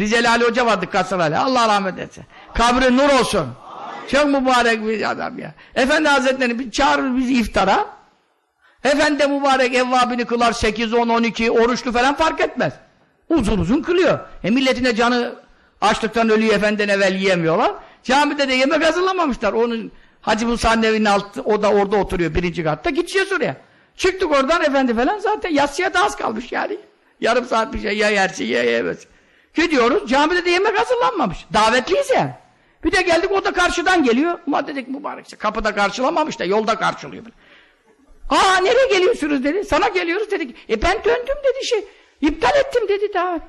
Rizeli Ali Hoca vardı Kasır Allah rahmet etsin. Kabri nur olsun. Çok mübarek bir adam ya. Efendi Hazretleri çağırır bizi iftara. Efendi mübarek evvabini kılar 8, 10, 12 oruçlu falan fark etmez. Uzun uzun kılıyor. E milletine canı açlıktan ölüyor efendiden evvel yiyemiyorlar. Camide de yemek hazırlamamışlar. Onun Hacı Musa'nın evinin altı, o da orada oturuyor birinci katta. Gideceğiz oraya. Çıktık oradan efendi falan zaten yatsıya da az kalmış yani. Yarım saat bir şey ya yersin ya yemez. Gidiyoruz camide de yemek hazırlanmamış. Davetliyiz yani. Bir de geldik o da karşıdan geliyor. Ama dedik mübarekse kapıda karşılamamış da yolda karşılıyor. Aa nereye geliyorsunuz dedi. Sana geliyoruz dedik. E ben döndüm dedi şey. İptal ettim dedi davet.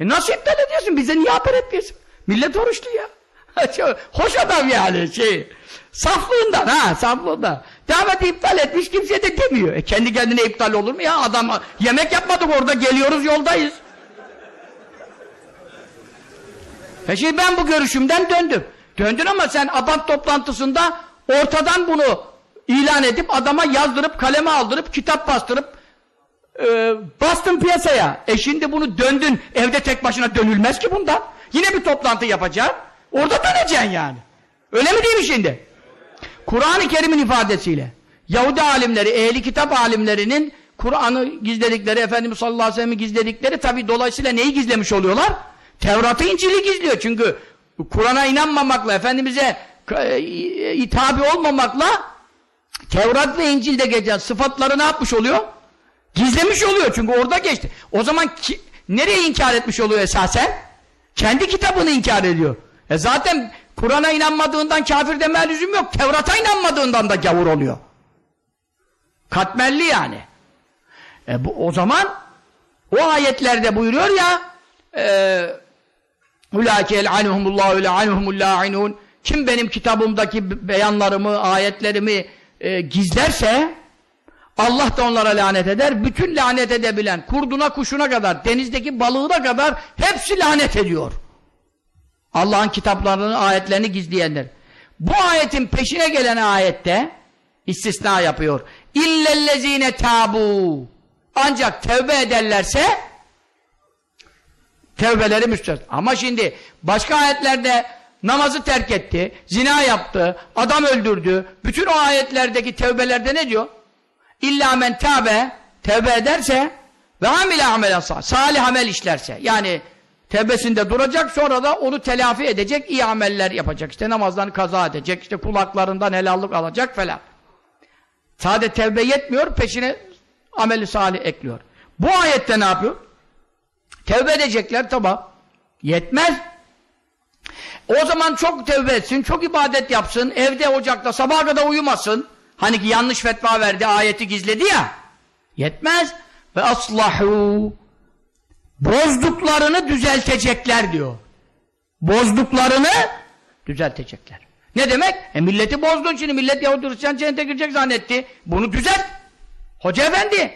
E nasıl iptal ediyorsun? Bize niye haber etmiyorsun? Millet oruçlu ya. Hoş adam yani şey. Saflığından ha saflığından. Daveti iptal etmiş kimse de demiyor. E kendi kendine iptal olur mu ya? Adam yemek yapmadık orada geliyoruz yoldayız. E şimdi ben bu görüşümden döndüm. Döndün ama sen adam toplantısında ortadan bunu ilan edip adama yazdırıp kaleme aldırıp kitap bastırıp e, bastın piyasaya. E şimdi bunu döndün evde tek başına dönülmez ki bundan. Yine bir toplantı yapacaksın. Orada döneceksin yani. Öyle mi değil mi şimdi? Kur'an-ı Kerim'in ifadesiyle Yahudi alimleri, ehli kitap alimlerinin Kur'an'ı gizledikleri, Efendimiz sallallahu aleyhi ve sellem'i gizledikleri tabi dolayısıyla neyi gizlemiş oluyorlar? Tevrat'ı, İncil'i gizliyor. Çünkü Kur'an'a inanmamakla, Efendimiz'e e, itabi olmamakla Tevrat ve İncil'de geçen sıfatları ne yapmış oluyor? Gizlemiş oluyor çünkü orada geçti. O zaman ki, nereye inkar etmiş oluyor esasen? Kendi kitabını inkar ediyor. E zaten Kur'an'a inanmadığından kafir deme lüzum yok. Tevrat'a inanmadığından da gavur oluyor. Katmerli yani. E bu, o zaman o ayetlerde buyuruyor ya Ulaike el'anuhumullahu le'anuhumullâ'inûn Kim benim kitabımdaki beyanlarımı, ayetlerimi e, gizlerse Allah da onlara lanet eder. Bütün lanet edebilen, kurduna kuşuna kadar, denizdeki balığına kadar hepsi lanet ediyor. Allah'ın kitaplarını, ayetlerini gizleyenler. Bu ayetin peşine gelen ayette istisna yapıyor. İllellezine tabu. Ancak tevbe ederlerse tevbeleri müstesna. Ama şimdi başka ayetlerde namazı terk etti, zina yaptı, adam öldürdü. Bütün o ayetlerdeki tevbelerde ne diyor? İlla men tabe tevbe ederse ve amile amelen salih amel işlerse. Yani tevbesinde duracak sonra da onu telafi edecek iyi ameller yapacak. İşte namazdan kaza edecek, işte kulaklarından helallik alacak falan. Sade tevbe yetmiyor, peşine ameli salih ekliyor. Bu ayette ne yapıyor? Tevbe edecekler tamam. Yetmez. O zaman çok tevbe etsin, çok ibadet yapsın, evde ocakta sabaha kadar uyumasın. Hani ki yanlış fetva verdi, ayeti gizledi ya. Yetmez. Ve aslahu bozduklarını düzeltecekler diyor. Bozduklarını düzeltecekler. Ne demek? E milleti bozdun şimdi millet Yahudi Hristiyan cennete girecek zannetti. Bunu düzelt. Hoca efendi.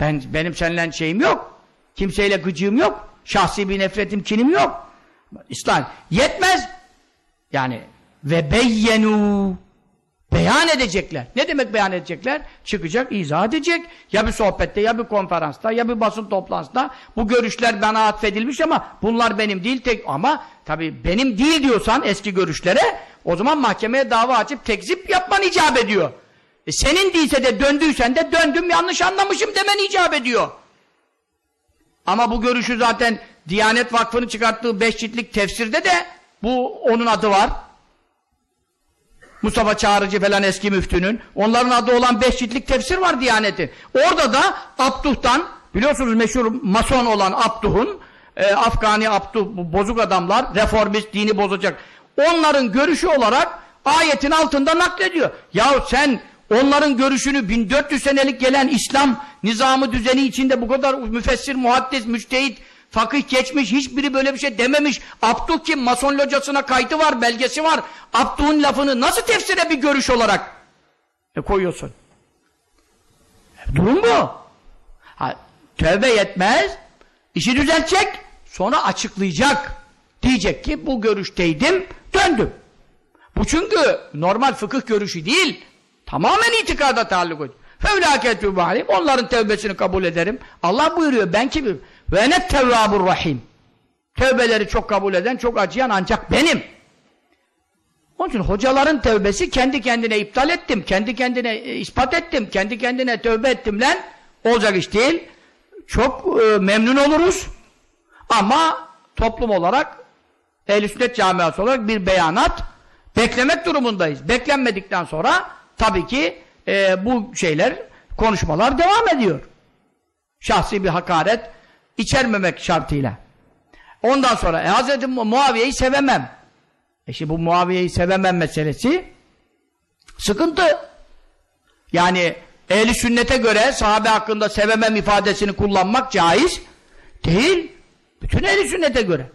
Ben, benim seninle şeyim yok. Kimseyle gıcığım yok. Şahsi bir nefretim, kinim yok. İslam yetmez. Yani ve beyyenu beyan edecekler. Ne demek beyan edecekler? Çıkacak, izah edecek. Ya bir sohbette, ya bir konferansta, ya bir basın toplantısında bu görüşler bana atfedilmiş ama bunlar benim değil tek ama tabii benim değil diyorsan eski görüşlere o zaman mahkemeye dava açıp tekzip yapman icap ediyor. E senin değilse de döndüysen de döndüm yanlış anlamışım demen icap ediyor. Ama bu görüşü zaten Diyanet Vakfı'nın çıkarttığı beş ciltlik tefsirde de bu onun adı var. Mustafa Çağrıcı falan eski müftünün. Onların adı olan beş ciltlik tefsir var Diyanet'in. Orada da Abduh'tan biliyorsunuz meşhur mason olan Abduh'un e, Afgani Abduh bozuk adamlar reformist dini bozacak. Onların görüşü olarak ayetin altında naklediyor. Yahu sen onların görüşünü 1400 senelik gelen İslam nizamı düzeni içinde bu kadar müfessir, muhaddis, müçtehit, fakih geçmiş, hiçbiri böyle bir şey dememiş. Abduh kim? Mason locasına kaydı var, belgesi var. Abduh'un lafını nasıl tefsire bir görüş olarak e, koyuyorsun? E, durum bu. Ha, tövbe yetmez, işi düzeltecek, sonra açıklayacak. Diyecek ki bu görüşteydim, döndüm. Bu çünkü normal fıkıh görüşü değil, tamamen itikada taalluk ediyor. Fevlâketû bâlim. Onların tevbesini kabul ederim. Allah buyuruyor ben kimim? Ve net tevvâbur rahim. Tevbeleri çok kabul eden, çok acıyan ancak benim. Onun için hocaların tevbesi kendi kendine iptal ettim, kendi kendine e, ispat ettim, kendi kendine tövbe ettim lan olacak iş değil. Çok e, memnun oluruz. Ama toplum olarak ehl sünnet camiası olarak bir beyanat beklemek durumundayız. Beklenmedikten sonra tabii ki e, bu şeyler, konuşmalar devam ediyor. Şahsi bir hakaret içermemek şartıyla. Ondan sonra e, Hz. Muaviye'yi sevemem. E şimdi bu Muaviye'yi sevemem meselesi sıkıntı. Yani ehli sünnete göre sahabe hakkında sevemem ifadesini kullanmak caiz değil. Bütün ehli sünnete göre.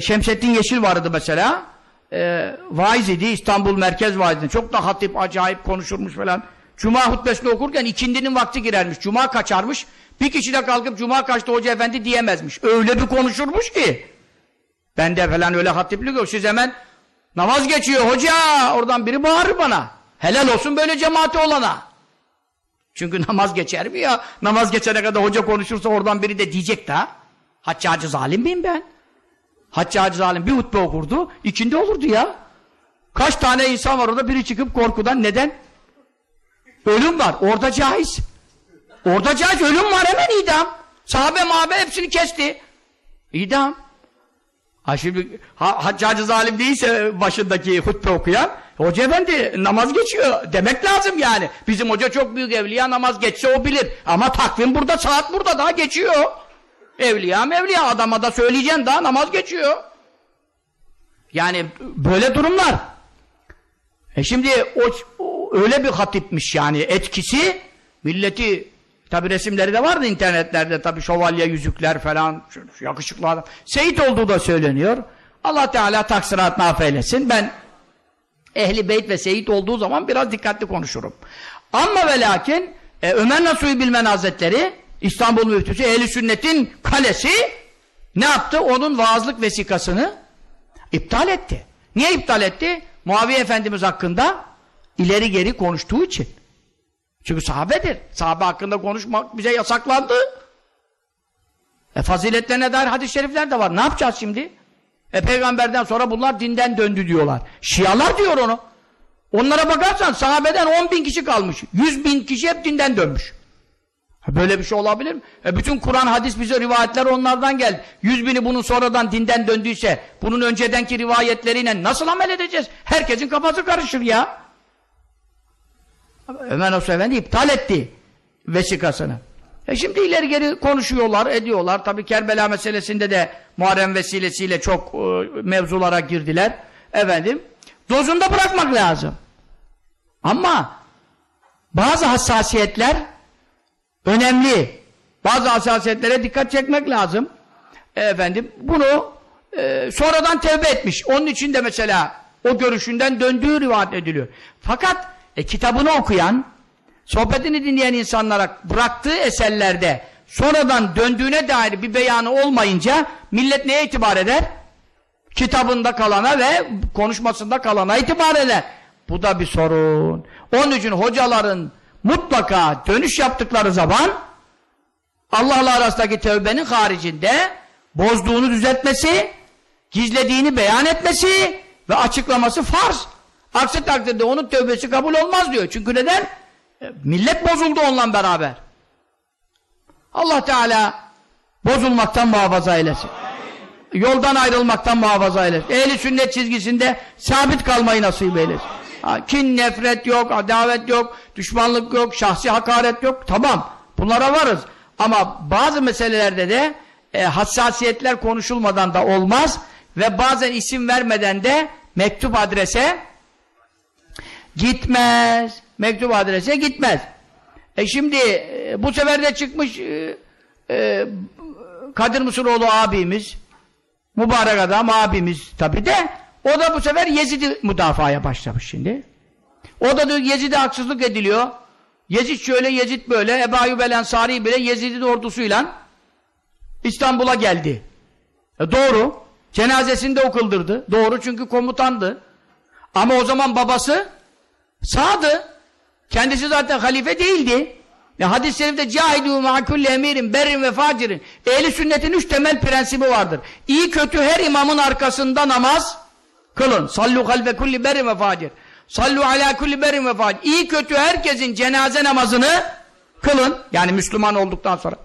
Şemsettin Yeşil vardı mesela. Ee, vaiz idi, İstanbul Merkez Vaizinde. Çok da hatip, acayip konuşurmuş falan. Cuma hutbesini okurken ikindinin vakti girermiş. Cuma kaçarmış. Bir kişi de kalkıp Cuma kaçtı hoca efendi diyemezmiş. Öyle bir konuşurmuş ki. Bende falan öyle hatiplik yok. Siz hemen namaz geçiyor hoca. Oradan biri bağırır bana. Helal olsun böyle cemaati olana. Çünkü namaz geçer mi ya? Namaz geçene kadar hoca konuşursa oradan biri de diyecek daha. Haccacı zalim miyim ben? Haccacı zalim bir hutbe okurdu, ikindi olurdu ya. Kaç tane insan var orada biri çıkıp korkudan neden? Ölüm var, orada caiz. Orada caiz, ölüm var hemen idam. Sahabe mahabe hepsini kesti. İdam. Ha şimdi ha, haccacı zalim değilse başındaki hutbe okuyan hoca efendi namaz geçiyor demek lazım yani. Bizim hoca çok büyük evliya namaz geçse o bilir. Ama takvim burada saat burada daha geçiyor. Evliya mevliya adama da söyleyeceksin daha namaz geçiyor. Yani böyle durumlar. E şimdi o, o öyle bir hatipmiş yani etkisi milleti tabi resimleri de vardı internetlerde tabi şövalye yüzükler falan yakışıklı adam. Seyit olduğu da söyleniyor. Allah Teala taksiratını affeylesin. Ben ehli beyt ve seyit olduğu zaman biraz dikkatli konuşurum. Ama ve lakin e, Ömer Nasuhi Bilmen Hazretleri İstanbul müftüsü ehli sünnetin kalesi ne yaptı? Onun vaazlık vesikasını iptal etti. Niye iptal etti? Muaviye Efendimiz hakkında ileri geri konuştuğu için. Çünkü sahabedir. Sahabe hakkında konuşmak bize yasaklandı. E faziletlerine dair hadis-i şerifler de var. Ne yapacağız şimdi? E peygamberden sonra bunlar dinden döndü diyorlar. Şialar diyor onu. Onlara bakarsan sahabeden 10 bin kişi kalmış. 100 bin kişi hep dinden dönmüş. Böyle bir şey olabilir mi? E bütün Kur'an, hadis bize rivayetler onlardan geldi. Yüz bini bunun sonradan dinden döndüyse, bunun öncedenki rivayetleriyle nasıl amel edeceğiz? Herkesin kafası karışır ya. Ömer Nasuh Efendi iptal etti vesikasını. E şimdi ileri geri konuşuyorlar, ediyorlar. Tabi Kerbela meselesinde de Muharrem vesilesiyle çok e, mevzulara girdiler. Efendim, dozunda bırakmak lazım. Ama bazı hassasiyetler önemli. Bazı hassasiyetlere dikkat çekmek lazım. E, efendim, bunu e, sonradan tevbe etmiş. Onun için de mesela o görüşünden döndüğü rivayet ediliyor. Fakat e, kitabını okuyan, sohbetini dinleyen insanlara bıraktığı eserlerde sonradan döndüğüne dair bir beyanı olmayınca millet neye itibar eder? Kitabında kalana ve konuşmasında kalana itibar eder. Bu da bir sorun. Onun için hocaların mutlaka dönüş yaptıkları zaman Allah'la arasındaki tövbenin haricinde bozduğunu düzeltmesi, gizlediğini beyan etmesi ve açıklaması farz. Aksi takdirde onun tövbesi kabul olmaz diyor. Çünkü neden? E, millet bozuldu onunla beraber. Allah Teala bozulmaktan muhafaza eylesin. Yoldan ayrılmaktan muhafaza eylesin. Ehli sünnet çizgisinde sabit kalmayı nasip eylesin. Ha, kin, nefret yok, adavet yok, düşmanlık yok, şahsi hakaret yok. Tamam, bunlara varız. Ama bazı meselelerde de e, hassasiyetler konuşulmadan da olmaz ve bazen isim vermeden de mektup adrese gitmez. Mektup adrese gitmez. E şimdi e, bu sefer de çıkmış e, e, Kadir Mısıroğlu abimiz mübarek adam abimiz tabi de o da bu sefer Yezid'i müdafaya başlamış şimdi. O da diyor Yezid'e haksızlık ediliyor. Yezid şöyle, Yezid böyle. Ebu Ayyub el Ensari bile Yezid'in ordusuyla İstanbul'a geldi. E doğru. Cenazesini de okuldurdu. Doğru çünkü komutandı. Ama o zaman babası sağdı. Kendisi zaten halife değildi. E hadis-i şerifte cahidû ma'a kulli emirin berrin ve facirin. Ehli sünnetin üç temel prensibi vardır. İyi kötü her imamın arkasında namaz kılın. Sallu halve kulli berrin ve facir. Sallu ala kulli berin ve fac. İyi kötü herkesin cenaze namazını kılın. Yani Müslüman olduktan sonra.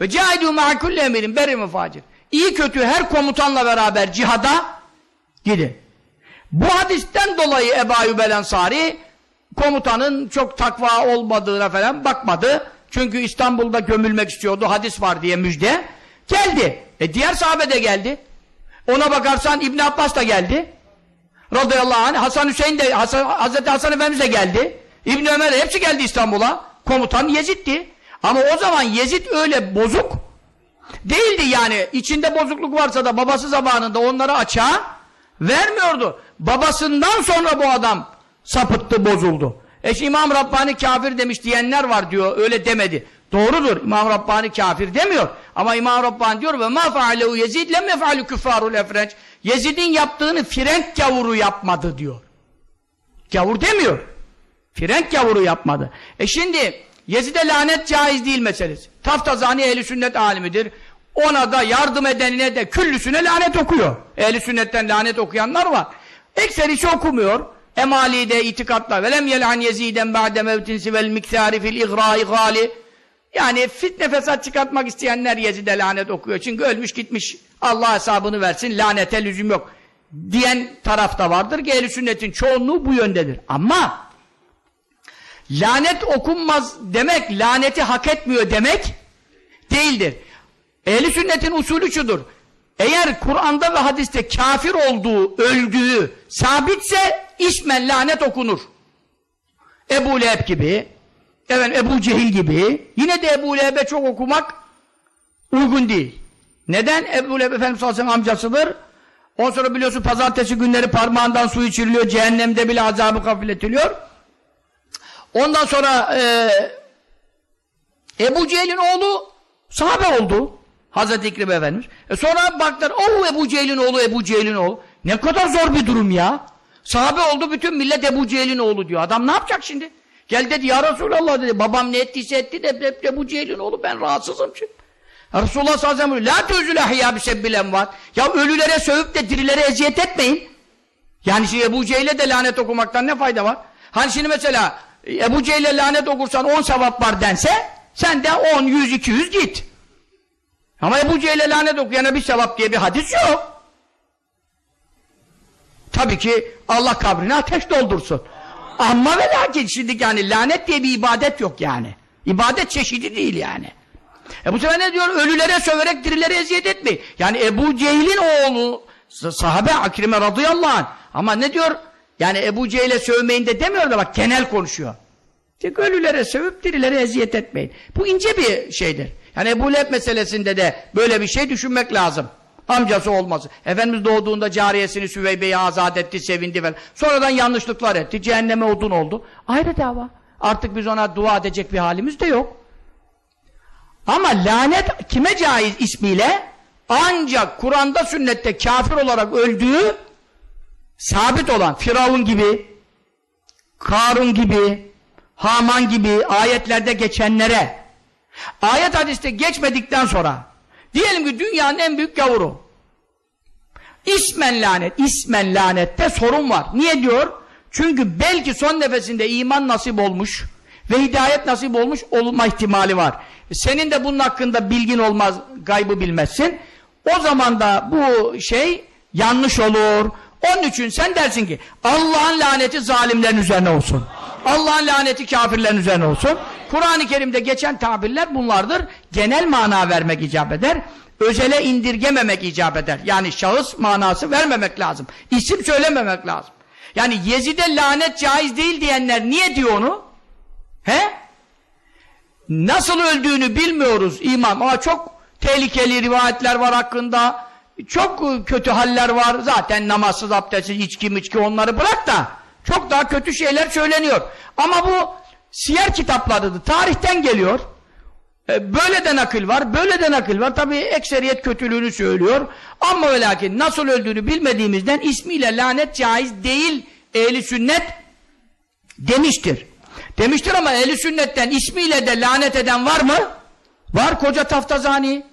Ve cahidu ma'a kulli emirin berin ve facir. İyi kötü her komutanla beraber cihada gidin. Bu hadisten dolayı Ebu Ayyub Ensari komutanın çok takva olmadığına falan bakmadı. Çünkü İstanbul'da gömülmek istiyordu. Hadis var diye müjde. Geldi. E diğer sahabe de geldi. Ona bakarsan İbn Abbas da geldi. Radıyallahu anh. Hasan Hüseyin de Hasan, Hazreti Hasan Efendimiz de geldi. İbn Ömer hepsi geldi İstanbul'a. Komutan Yezid'di. Ama o zaman Yezid öyle bozuk değildi yani. İçinde bozukluk varsa da babası zamanında onları açığa vermiyordu. Babasından sonra bu adam sapıttı, bozuldu. E şimdi İmam Rabbani kafir demiş diyenler var diyor. Öyle demedi. Doğrudur. İmam Rabbani kafir demiyor. Ama İmam Rabbani diyor ve ma faalehu Yezid lem yef'alu küffarul efrenç. Yezid'in yaptığını Frenk gavuru yapmadı diyor. Gavur demiyor. Frenk gavuru yapmadı. E şimdi Yezid'e lanet caiz değil meselesi. Taftazani ehli sünnet alimidir. Ona da yardım edenine de küllüsüne lanet okuyor. Ehli sünnetten lanet okuyanlar var. Ekserisi okumuyor. Emali'de itikatla velem yel'an yeziden ba'de mevtinsi vel miktari fil igrâi gâli yani fitne fesat çıkartmak isteyenler Yezid'e lanet okuyor. Çünkü ölmüş gitmiş. Allah hesabını versin. Lanete lüzum yok. Diyen tarafta vardır ki ehl sünnetin çoğunluğu bu yöndedir. Ama lanet okunmaz demek, laneti hak etmiyor demek değildir. Ehli sünnetin usulü şudur. Eğer Kur'an'da ve hadiste kafir olduğu, öldüğü sabitse ismen lanet okunur. Ebu Leheb gibi, evet Ebu Cehil gibi, yine de Ebu Leheb'e çok okumak uygun değil. Neden? Ebu Leheb Efendimiz Aleyhisselam amcasıdır. Ondan sonra biliyorsun pazartesi günleri parmağından su içiriliyor, cehennemde bile azabı kafiletiliyor. Ondan sonra e, Ebu Cehil'in oğlu sahabe oldu. Hazreti İkrim Efendimiz. E sonra baktılar, o Ebu Cehil'in oğlu, Ebu Cehil'in oğlu. Ne kadar zor bir durum ya. Sahabe oldu, bütün millet Ebu Cehil'in oğlu diyor. Adam ne yapacak şimdi? Gel dedi, ya Resulallah dedi, babam ne ettiyse etti de hep Ebu Cehil'in oğlu, ben rahatsızım şimdi. Resulullah sallallahu aleyhi ve sellem, la tözül ahya bisebbilen var. Ya ölülere sövüp de dirilere eziyet etmeyin. Yani şimdi Ebu Cehil'e de lanet okumaktan ne fayda var? Hani şimdi mesela Ebu Cehil'e lanet okursan 10 sevap var dense, sen de 10, 100, 200 git. Ama Ebu Cehil'e lanet okuyana bir sevap diye bir hadis yok. Tabii ki Allah kabrini ateş doldursun. Ama ve lakin şimdi yani lanet diye bir ibadet yok yani. İbadet çeşidi değil yani. E bu sefer ne diyor? Ölülere söverek dirilere eziyet etmeyin. Yani Ebu Cehil'in oğlu sahabe Akrime radıyallahu anh. Ama ne diyor? Yani Ebu Cehil'e sövmeyin de demiyor da bak genel konuşuyor. Tek ölülere sövüp dirilere eziyet etmeyin. Bu ince bir şeydir. Yani Ebu Leheb meselesinde de böyle bir şey düşünmek lazım. Amcası olması. Efendimiz doğduğunda cariyesini Süveybe'yi azat etti, sevindi falan. Sonradan yanlışlıklar etti. Cehenneme odun oldu. Ayrı dava. Artık biz ona dua edecek bir halimiz de yok. Ama lanet kime caiz ismiyle? Ancak Kur'an'da sünnette kafir olarak öldüğü sabit olan Firavun gibi, Karun gibi, Haman gibi ayetlerde geçenlere ayet hadiste geçmedikten sonra diyelim ki dünyanın en büyük gavuru ismen lanet, ismen lanette sorun var. Niye diyor? Çünkü belki son nefesinde iman nasip olmuş ve hidayet nasip olmuş olma ihtimali var. Senin de bunun hakkında bilgin olmaz, gaybı bilmezsin. O zaman da bu şey yanlış olur. Onun için sen dersin ki Allah'ın laneti zalimlerin üzerine olsun. Allah'ın laneti kafirlerin üzerine olsun. Kur'an-ı Kerim'de geçen tabirler bunlardır. Genel mana vermek icap eder. Özele indirgememek icap eder. Yani şahıs manası vermemek lazım. İsim söylememek lazım. Yani Yezid'e lanet caiz değil diyenler niye diyor onu? He? Nasıl öldüğünü bilmiyoruz imam. Ama çok tehlikeli rivayetler var hakkında. Çok kötü haller var. Zaten namazsız, abdestsiz, içki miçki onları bırak da çok daha kötü şeyler söyleniyor. Ama bu siyer kitaplarıdır. Tarihten geliyor. E, böyle de nakil var, böyle de nakil var. Tabi ekseriyet kötülüğünü söylüyor. Ama ve lakin nasıl öldüğünü bilmediğimizden ismiyle lanet caiz değil ehli sünnet demiştir. Demiştir ama ehli sünnetten ismiyle de lanet eden var mı? Var koca taftazani.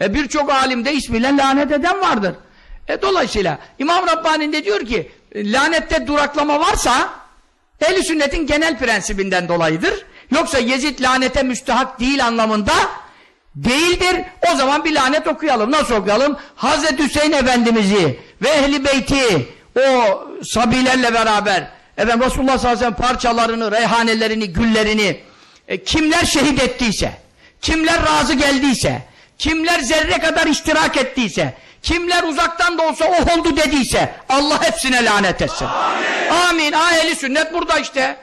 E birçok alimde ismiyle lanet eden vardır. E dolayısıyla İmam Rabbani de diyor ki lanette duraklama varsa ehli sünnetin genel prensibinden dolayıdır. Yoksa Yezid lanete müstehak değil anlamında değildir. O zaman bir lanet okuyalım. Nasıl okuyalım? Hazreti Hüseyin Efendimiz'i ve Ehli Beyti o sabilerle beraber efendim Resulullah sallallahu aleyhi ve sellem parçalarını, reyhanelerini, güllerini e, kimler şehit ettiyse, kimler razı geldiyse, kimler zerre kadar iştirak ettiyse, kimler uzaktan da olsa o oldu dediyse Allah hepsine lanet etsin. Amin. Amin. Ha, ehli sünnet burada işte.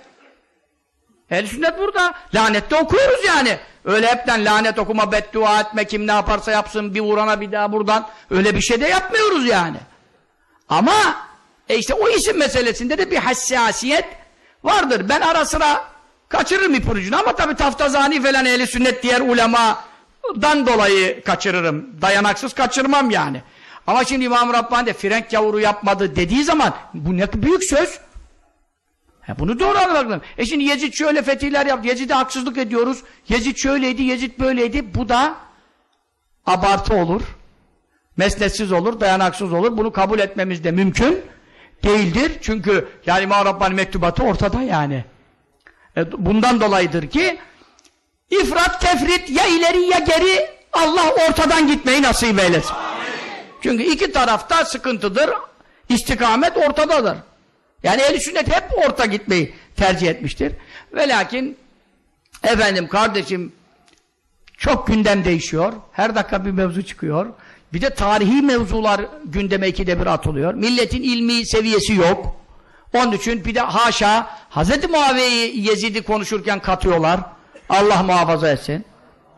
Ehl-i sünnet burada. Lanette okuyoruz yani. Öyle hepten lanet okuma, beddua etme, kim ne yaparsa yapsın, bir vurana bir daha buradan. Öyle bir şey de yapmıyoruz yani. Ama e işte o isim meselesinde de bir hassasiyet vardır. Ben ara sıra kaçırırım ipucunu ama tabi taftazani falan ehli sünnet diğer ulemadan dolayı kaçırırım. Dayanaksız kaçırmam yani. Ama şimdi İmam Rabbani de frenk yavru yapmadı dediği zaman bu ne büyük söz. Ha, bunu doğru anlamak lazım. E şimdi Yezid şöyle fetihler yaptı. Yezid'e haksızlık ediyoruz. Yezid şöyleydi, Yezid böyleydi. Bu da abartı olur. Mesnetsiz olur, dayanaksız olur. Bunu kabul etmemiz de mümkün değildir. Çünkü yani İmam Rabbani mektubatı ortada yani. E, bundan dolayıdır ki ifrat, tefrit ya ileri ya geri Allah ortadan gitmeyi nasip eylesin. Çünkü iki tarafta sıkıntıdır. İstikamet ortadadır. Yani ehl sünnet hep orta gitmeyi tercih etmiştir. Ve lakin efendim kardeşim çok gündem değişiyor. Her dakika bir mevzu çıkıyor. Bir de tarihi mevzular gündeme ikide bir atılıyor. Milletin ilmi seviyesi yok. Onun için bir de haşa Hz. Muaviye'yi Yezid'i konuşurken katıyorlar. Allah muhafaza etsin.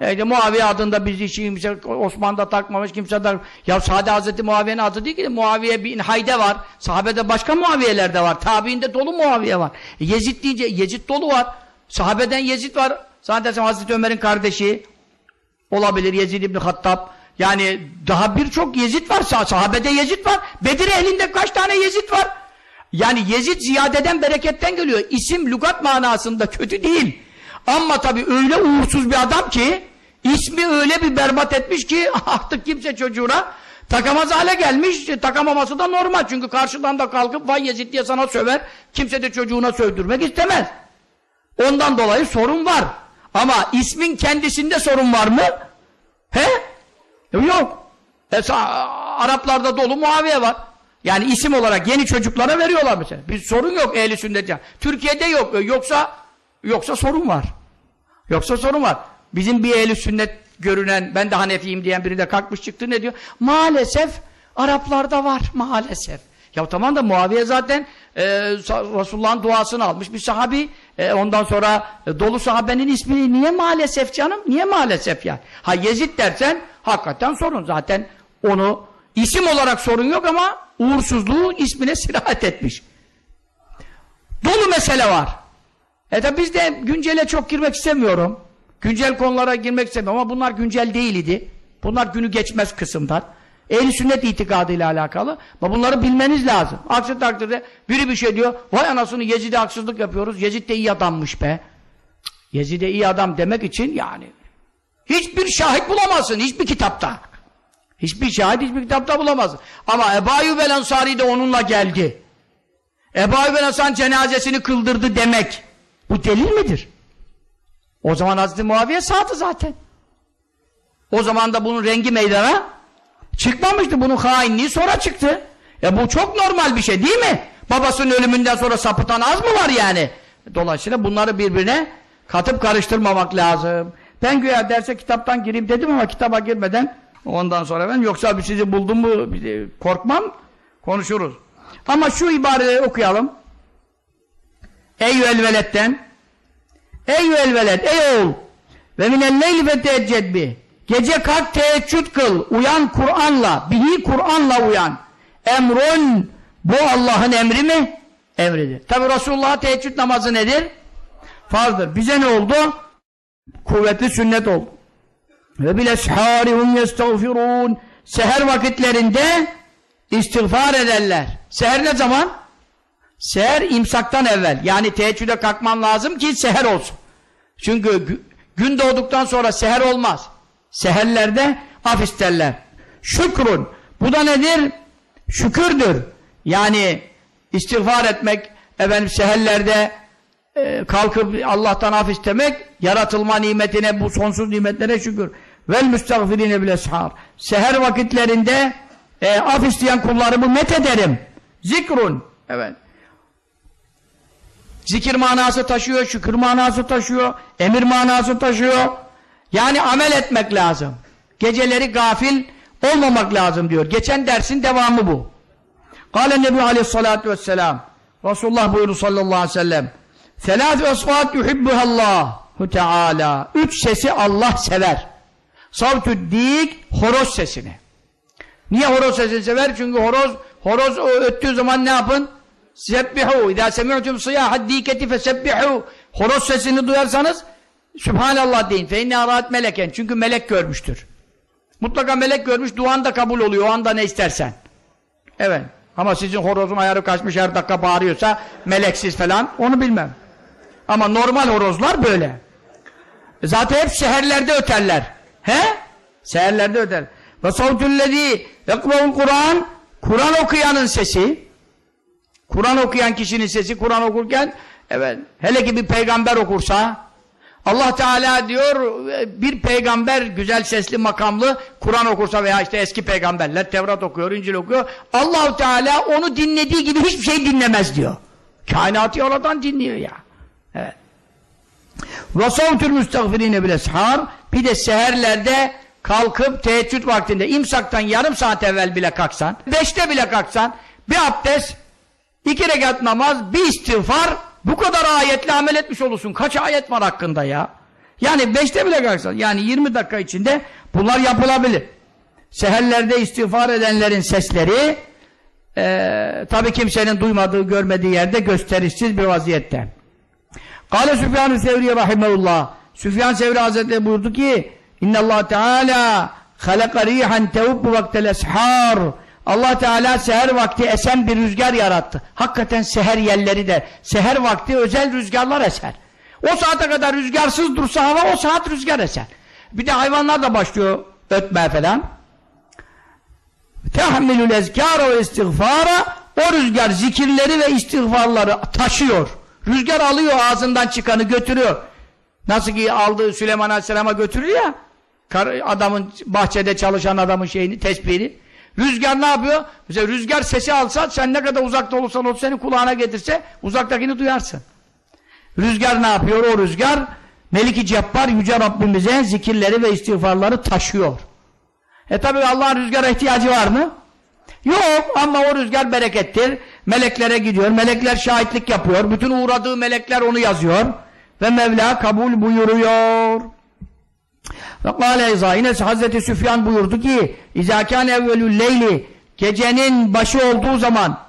Yani Muaviye adında biz hiç kimse Osman'da takmamış kimse de ya sade Hazreti Muaviye'nin adı değil ki Muaviye bin Hayde var. Sahabede başka Muaviye'ler de var. Tabiinde dolu Muaviye var. E, Yezid deyince Yezid dolu var. Sahabeden Yezid var. Zaten Hazreti Ömer'in kardeşi olabilir Yezid İbni Hattab. Yani daha birçok Yezid var. Sahabede Yezid var. Bedir elinde kaç tane Yezid var? Yani Yezid ziyadeden bereketten geliyor. İsim lügat manasında kötü değil. Ama tabii öyle uğursuz bir adam ki ismi öyle bir berbat etmiş ki artık kimse çocuğuna takamaz hale gelmiş. Takamaması da normal. Çünkü karşıdan da kalkıp vay Yezid diye sana söver. Kimse de çocuğuna sövdürmek istemez. Ondan dolayı sorun var. Ama ismin kendisinde sorun var mı? He? Yok. E, Araplarda dolu Muaviye var. Yani isim olarak yeni çocuklara veriyorlar mesela. Bir sorun yok ehli sünnet. Türkiye'de yok. Yoksa Yoksa sorun var. Yoksa sorun var. Bizim bir ehli sünnet görünen, ben de Hanefiyim diyen biri de kalkmış çıktı ne diyor? Maalesef Araplarda var maalesef. Ya tamam da Muaviye zaten e, Resulullah'ın duasını almış bir sahabi. E, ondan sonra e, dolu sahabenin ismini niye maalesef canım? Niye maalesef yani? Ha Yezid dersen hakikaten sorun. Zaten onu isim olarak sorun yok ama uğursuzluğu ismine sirayet etmiş. Dolu mesele var. E tabi biz de güncele çok girmek istemiyorum. Güncel konulara girmek istemiyorum ama bunlar güncel değildi. Bunlar günü geçmez kısımdan. Ehli sünnet itikadıyla alakalı. Ama bunları bilmeniz lazım. Aksi takdirde biri bir şey diyor. Vay anasını Yezid'e haksızlık yapıyoruz. Yezid de iyi adammış be. Yezid'e iyi adam demek için yani. Hiçbir şahit bulamazsın. Hiçbir kitapta. Hiçbir şahit hiçbir kitapta bulamazsın. Ama Ebu Ayyub el Ansari de onunla geldi. Ebu Ayyub cenazesini kıldırdı demek. Bu delil midir? O zaman Hazreti Muaviye sağdı zaten. O zaman da bunun rengi meydana çıkmamıştı. Bunun hainliği sonra çıktı. E bu çok normal bir şey değil mi? Babasının ölümünden sonra sapıtan az mı var yani? Dolayısıyla bunları birbirine katıp karıştırmamak lazım. Ben güya derse kitaptan gireyim dedim ama kitaba girmeden ondan sonra ben yoksa bir sizi buldum mu korkmam konuşuruz. Ama şu ibareleri okuyalım. Eyyüel veletten Eyyüel velet ey oğul ve minelleyli ve tehecced bi gece kalk teheccüd kıl uyan Kur'an'la bihi Kur'an'la uyan emrun bu Allah'ın emri mi? emridir. Tabi Resulullah'a teheccüd namazı nedir? farzdır. Bize ne oldu? kuvvetli sünnet oldu. ve bil esharihum yestağfirun seher vakitlerinde istiğfar ederler. Seher ne zaman? Seher imsaktan evvel. Yani teheccüde kalkman lazım ki seher olsun. Çünkü gün doğduktan sonra seher olmaz. Seherlerde af isterler. Şükrün. Bu da nedir? Şükürdür. Yani istiğfar etmek, efendim seherlerde e, kalkıp Allah'tan af istemek, yaratılma nimetine, bu sonsuz nimetlere şükür. Vel müstagfirine bil eshar. Seher vakitlerinde e, af isteyen kullarımı met ederim. Zikrun. Evet. Zikir manası taşıyor, şükür manası taşıyor, emir manası taşıyor. Yani amel etmek lazım. Geceleri gafil olmamak lazım diyor. Geçen dersin devamı bu. Kale Nebi Aleyhisselatü Vesselam Resulullah buyurdu sallallahu aleyhi ve sellem Selâf-i esfât yuhibbuhallahu teâlâ Üç sesi Allah sever. Savtü dik horoz sesini. Niye horoz sesini sever? Çünkü horoz horoz öttüğü zaman ne yapın? Sebbihu. İzâ semi'tum sıyâhad dîketi fesebbihu. Horoz sesini duyarsanız Sübhanallah deyin. Fe inne araat meleken. Çünkü melek görmüştür. Mutlaka melek görmüş, duan da kabul oluyor. O anda ne istersen. Evet. Ama sizin horozun ayarı kaçmış her dakika bağırıyorsa meleksiz falan onu bilmem. Ama normal horozlar böyle. Zaten hep seherlerde öterler. He? Seherlerde öter. Ve savtüllezî yakbavul Kur'an Kur'an okuyanın sesi Kur'an okuyan kişinin sesi Kur'an okurken evet hele ki bir peygamber okursa Allah Teala diyor bir peygamber güzel sesli makamlı Kur'an okursa veya işte eski peygamberler Tevrat okuyor, İncil okuyor. Allah Teala onu dinlediği gibi hiçbir şey dinlemez diyor. Kainatı yoladan dinliyor ya. Evet. Ve savtül müstagfirine bil eshar bir de seherlerde kalkıp teheccüd vaktinde imsaktan yarım saat evvel bile kalksan, beşte bile kalksan bir abdest, iki rekat namaz, bir istiğfar bu kadar ayetle amel etmiş olursun. Kaç ayet var hakkında ya? Yani beşte bile kalksan, yani 20 dakika içinde bunlar yapılabilir. Seherlerde istiğfar edenlerin sesleri e, tabi kimsenin duymadığı, görmediği yerde gösterişsiz bir vaziyette. Kale Süfyan-ı Sevri Rahimahullah Süfyan Sevri Hazretleri buyurdu ki İnnallah Teala halaka rihan tevubbu vaktel eshar Allah Teala seher vakti esen bir rüzgar yarattı. Hakikaten seher yerleri de seher vakti özel rüzgarlar eser. O saate kadar rüzgarsız dursa hava o saat rüzgar eser. Bir de hayvanlar da başlıyor ötmeye falan. Tehmilül ezkâra ve istiğfara o rüzgar zikirleri ve istiğfarları taşıyor. Rüzgar alıyor ağzından çıkanı götürüyor. Nasıl ki aldığı Süleyman Aleyhisselam'a götürüyor ya adamın bahçede çalışan adamın şeyini, tesbihini Rüzgar ne yapıyor? Mesela rüzgar sesi alsa sen ne kadar uzakta olursan ol seni kulağına getirse uzaktakini duyarsın. Rüzgar ne yapıyor? O rüzgar Meliki Cebbar Yüce Rabbimize zikirleri ve istiğfarları taşıyor. E tabi Allah'ın rüzgara ihtiyacı var mı? Yok ama o rüzgar berekettir. Meleklere gidiyor. Melekler şahitlik yapıyor. Bütün uğradığı melekler onu yazıyor. Ve Mevla kabul buyuruyor. Ve kâle izâ yine Hazreti Süfyan buyurdu ki İzâ kâne evvelül leyli gecenin başı olduğu zaman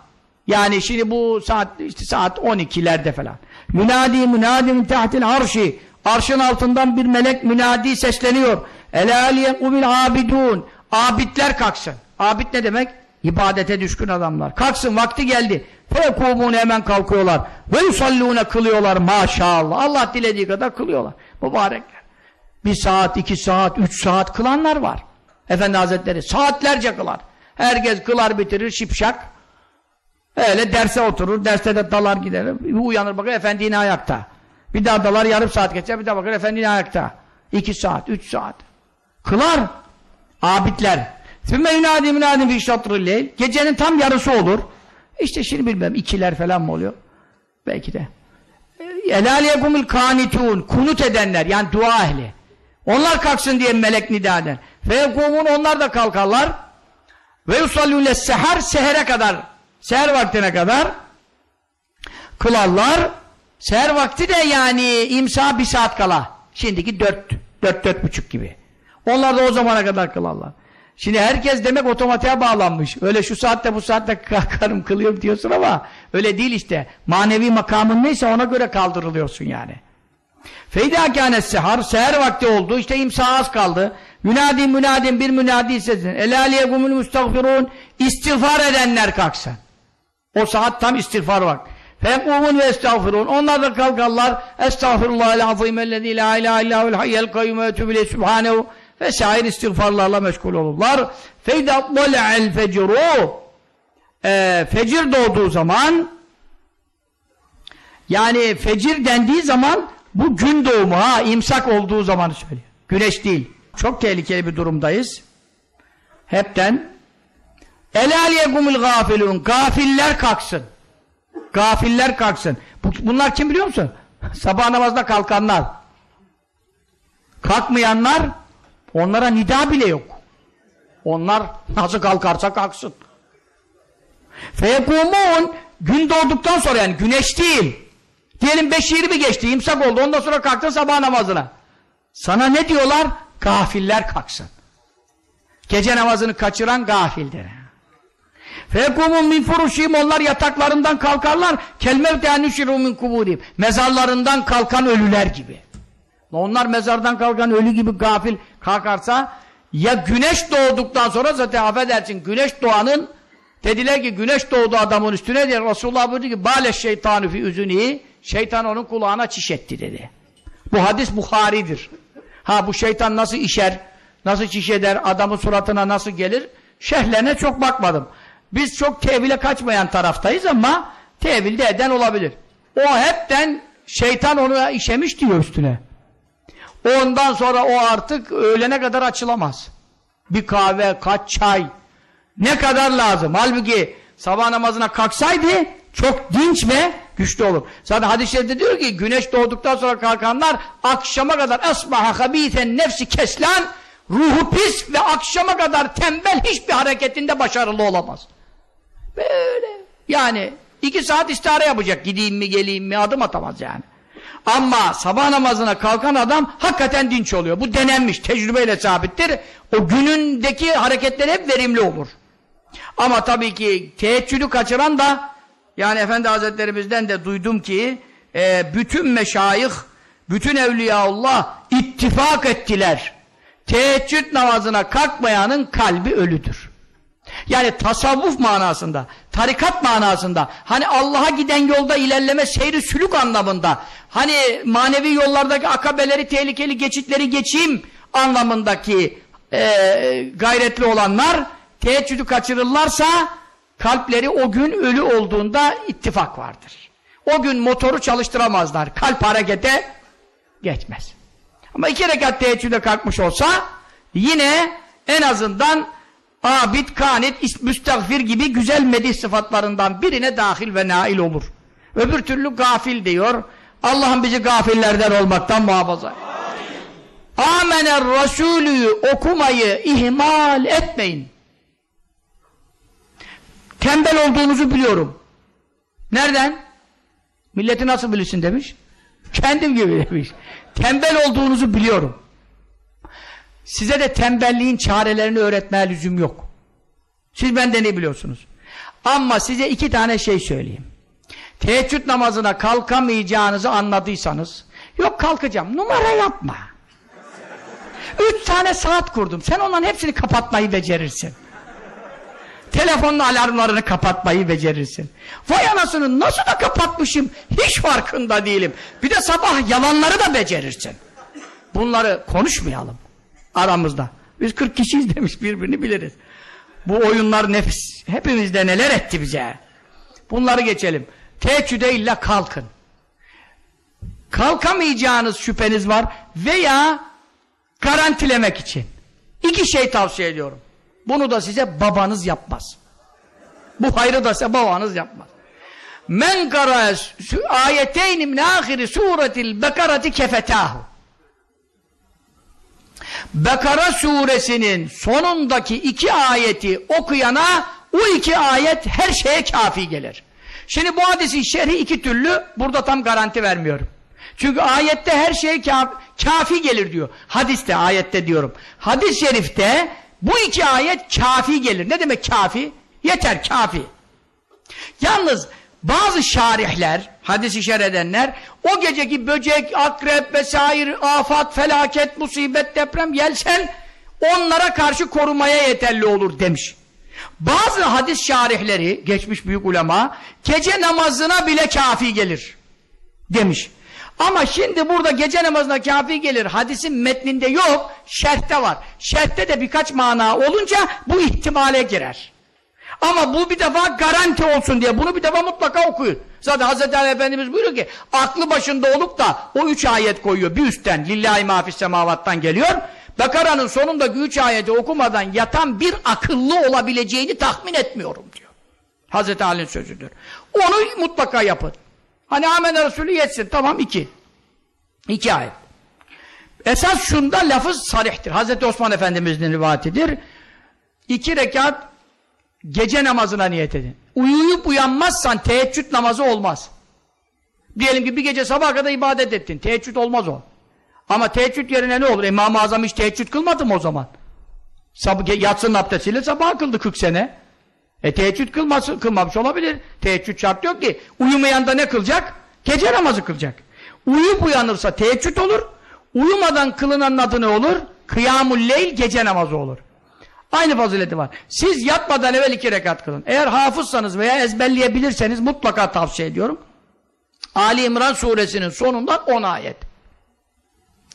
yani şimdi bu saat işte saat 12'lerde falan. Münadi münadi min tahtil arşi arşın altından bir melek münadi sesleniyor. Elâliye kumil abidun abidler kalksın. Abid ne demek? ibadete düşkün adamlar. Kalksın vakti geldi. Fekumûne hemen kalkıyorlar. Ve yusallûne kılıyorlar. Maşallah Allah dilediği kadar kılıyorlar. Mübarekler bir saat, iki saat, üç saat kılanlar var. Efendi Hazretleri saatlerce kılar. Herkes kılar bitirir şipşak. Öyle derse oturur, derste de dalar gider. Bir uyanır bakar efendi yine ayakta. Bir daha dalar yarım saat geçer, bir daha bakar efendi yine ayakta. İki saat, üç saat. Kılar. Abidler. Sümme yunadi münadim fi şatrilleyl. Gecenin tam yarısı olur. İşte şimdi bilmem ikiler falan mı oluyor? Belki de. Elâliyekumul kanitûn. Kunut edenler yani dua ehli. Onlar kalksın diye melek nida eder. Feyekumun onlar da kalkarlar. Ve yusallûle seher sehere kadar seher vaktine kadar kılarlar. Seher vakti de yani imsa bir saat kala. Şimdiki dört, dört, dört buçuk gibi. Onlar da o zamana kadar kılarlar. Şimdi herkes demek otomatiğe bağlanmış. Öyle şu saatte bu saatte kalkarım kılıyorum diyorsun ama öyle değil işte. Manevi makamın neyse ona göre kaldırılıyorsun yani. Feyda kânes sehar, seher vakti oldu, işte imsa az kaldı. Münadin münadin bir münadi sesini. Elâliye gumul müstagfirûn. İstiğfar edenler kalksın. O saat tam istiğfar vakti. Fekumun ve estağfirun. Onlar da kalkarlar. Estağfirullah el azim ellezî la ilahe illâhul hayyel kayyum ve tübile subhanehu. Vesair istiğfarlarla meşgul olurlar. Feyda dola'el feciru. Ee, fecir doğduğu zaman yani fecir dendiği zaman bu gün doğumu ha imsak olduğu zamanı söylüyor. Güneş değil. Çok tehlikeli bir durumdayız. Hepten Elal yekumul gafilun. Gafiller kalksın. Gafiller kalksın. Bu- Bunlar kim biliyor musun? Sabah namazda kalkanlar. Kalkmayanlar onlara nida bile yok. Onlar nasıl kalkarsa kalksın. Feyekumun gün doğduktan sonra yani güneş değil. Diyelim 5.20 geçti, imsak oldu. Ondan sonra kalktın sabah namazına. Sana ne diyorlar? Gafiller kalksın. Gece namazını kaçıran gafildir. Fekumun min furuşim onlar yataklarından kalkarlar. Kelmevte enüşiru min kuburihim. Mezarlarından kalkan ölüler gibi. Onlar mezardan kalkan ölü gibi gafil kalkarsa ya güneş doğduktan sonra zaten affedersin güneş doğanın dediler ki güneş doğdu adamın üstüne diye Resulullah buyurdu ki bale şeytanı fi üzüni şeytan onun kulağına çiş etti dedi. Bu hadis Bukhari'dir. Ha bu şeytan nasıl işer, nasıl çiş eder, adamın suratına nasıl gelir şerhlerine çok bakmadım. Biz çok tevile kaçmayan taraftayız ama tevilde eden olabilir. O hepten şeytan onu işemiş diyor üstüne. Ondan sonra o artık öğlene kadar açılamaz. Bir kahve, kaç çay, ne kadar lazım. Halbuki sabah namazına kalksaydı çok dinç ve güçlü olur. Zaten hadis-i şerifte diyor ki güneş doğduktan sonra kalkanlar akşama kadar asbaha habiten nefsi keslan ruhu pis ve akşama kadar tembel hiçbir hareketinde başarılı olamaz. Böyle. Yani iki saat istihare yapacak. Gideyim mi geleyim mi adım atamaz yani. Ama sabah namazına kalkan adam hakikaten dinç oluyor. Bu denenmiş. Tecrübeyle sabittir. O günündeki hareketler hep verimli olur. Ama tabii ki teheccüdü kaçıran da yani Efendi Hazretlerimizden de duydum ki e, bütün meşayih, bütün evliyaullah ittifak ettiler. Teheccüd namazına kalkmayanın kalbi ölüdür. Yani tasavvuf manasında, tarikat manasında, hani Allah'a giden yolda ilerleme, seyri sülük anlamında, hani manevi yollardaki akabeleri, tehlikeli geçitleri geçeyim anlamındaki e, gayretli olanlar, teheccüdü kaçırırlarsa, kalpleri o gün ölü olduğunda ittifak vardır. O gün motoru çalıştıramazlar, kalp harekete geçmez. Ama iki rekat teheccüde kalkmış olsa, yine en azından abid, kanit, müstagfir gibi güzel medih sıfatlarından birine dahil ve nail olur. Öbür türlü gafil diyor. Allah'ım bizi gafillerden olmaktan muhafaza. Amener Resulü okumayı ihmal etmeyin. Tembel olduğunuzu biliyorum. Nereden? Milleti nasıl bilirsin demiş. Kendim gibi demiş. Tembel olduğunuzu biliyorum. Size de tembelliğin çarelerini öğretmeye lüzum yok. Siz benden ne biliyorsunuz? Ama size iki tane şey söyleyeyim. Teheccüd namazına kalkamayacağınızı anladıysanız, yok kalkacağım, numara yapma. Üç tane saat kurdum, sen onların hepsini kapatmayı becerirsin. Telefonun alarmlarını kapatmayı becerirsin. Vay anasını nasıl da kapatmışım, hiç farkında değilim. Bir de sabah yalanları da becerirsin. Bunları konuşmayalım aramızda. Biz 40 kişiyiz demiş birbirini biliriz. Bu oyunlar nefis. Hepimizde neler etti bize. Bunları geçelim. Teheccüde illa kalkın. Kalkamayacağınız şüpheniz var veya garantilemek için. İki şey tavsiye ediyorum. Bunu da size babanız yapmaz. Bu hayrı da size babanız yapmaz. Men kara ayeteyni min ahiri suretil bekarati kefetahu. Bekara suresinin sonundaki iki ayeti okuyana o iki ayet her şeye kafi gelir. Şimdi bu hadisin şerhi iki türlü burada tam garanti vermiyorum. Çünkü ayette her şeye kafi, kafi gelir diyor. Hadiste ayette diyorum. Hadis-i şerifte bu iki ayet kafi gelir. Ne demek kafi? Yeter kafi. Yalnız bazı şarihler, hadisi şer edenler, o geceki böcek, akrep vesaire, afat, felaket, musibet, deprem, yelsen onlara karşı korumaya yeterli olur demiş. Bazı hadis şarihleri, geçmiş büyük ulema, gece namazına bile kafi gelir demiş. Ama şimdi burada gece namazına kafi gelir, hadisin metninde yok, şerhte var. Şerhte de birkaç mana olunca bu ihtimale girer. Ama bu bir defa garanti olsun diye bunu bir defa mutlaka okuyun. Zaten Hazreti Ali Efendimiz buyuruyor ki aklı başında olup da o üç ayet koyuyor bir üstten. Lillahi mafis semavattan geliyor. Bekara'nın sonundaki üç ayeti okumadan yatan bir akıllı olabileceğini tahmin etmiyorum diyor. Hazreti Ali'nin sözüdür. Onu mutlaka yapın. Hani Ahmet Resulü yetsin. Tamam iki. İki ayet. Esas şunda lafız sarihtir. Hazreti Osman Efendimiz'in rivayetidir. İki rekat gece namazına niyet edin. Uyuyup uyanmazsan teheccüd namazı olmaz. Diyelim ki bir gece sabaha kadar ibadet ettin. Teheccüd olmaz o. Ama teheccüd yerine ne olur? İmam-ı Azam hiç teheccüd kılmadı mı o zaman? Sab yatsının abdestiyle sabah kıldı 40 sene. E teheccüd kılması, kılmamış olabilir. Teheccüd şart yok ki. Uyumayan da ne kılacak? Gece namazı kılacak. Uyuyup uyanırsa teheccüd olur. Uyumadan kılınan adı ne olur? Kıyamul leyl gece namazı olur. Aynı fazileti var. Siz yatmadan evvel iki rekat kılın. Eğer hafızsanız veya ezberleyebilirseniz mutlaka tavsiye ediyorum. Ali İmran suresinin sonundan 10 ayet.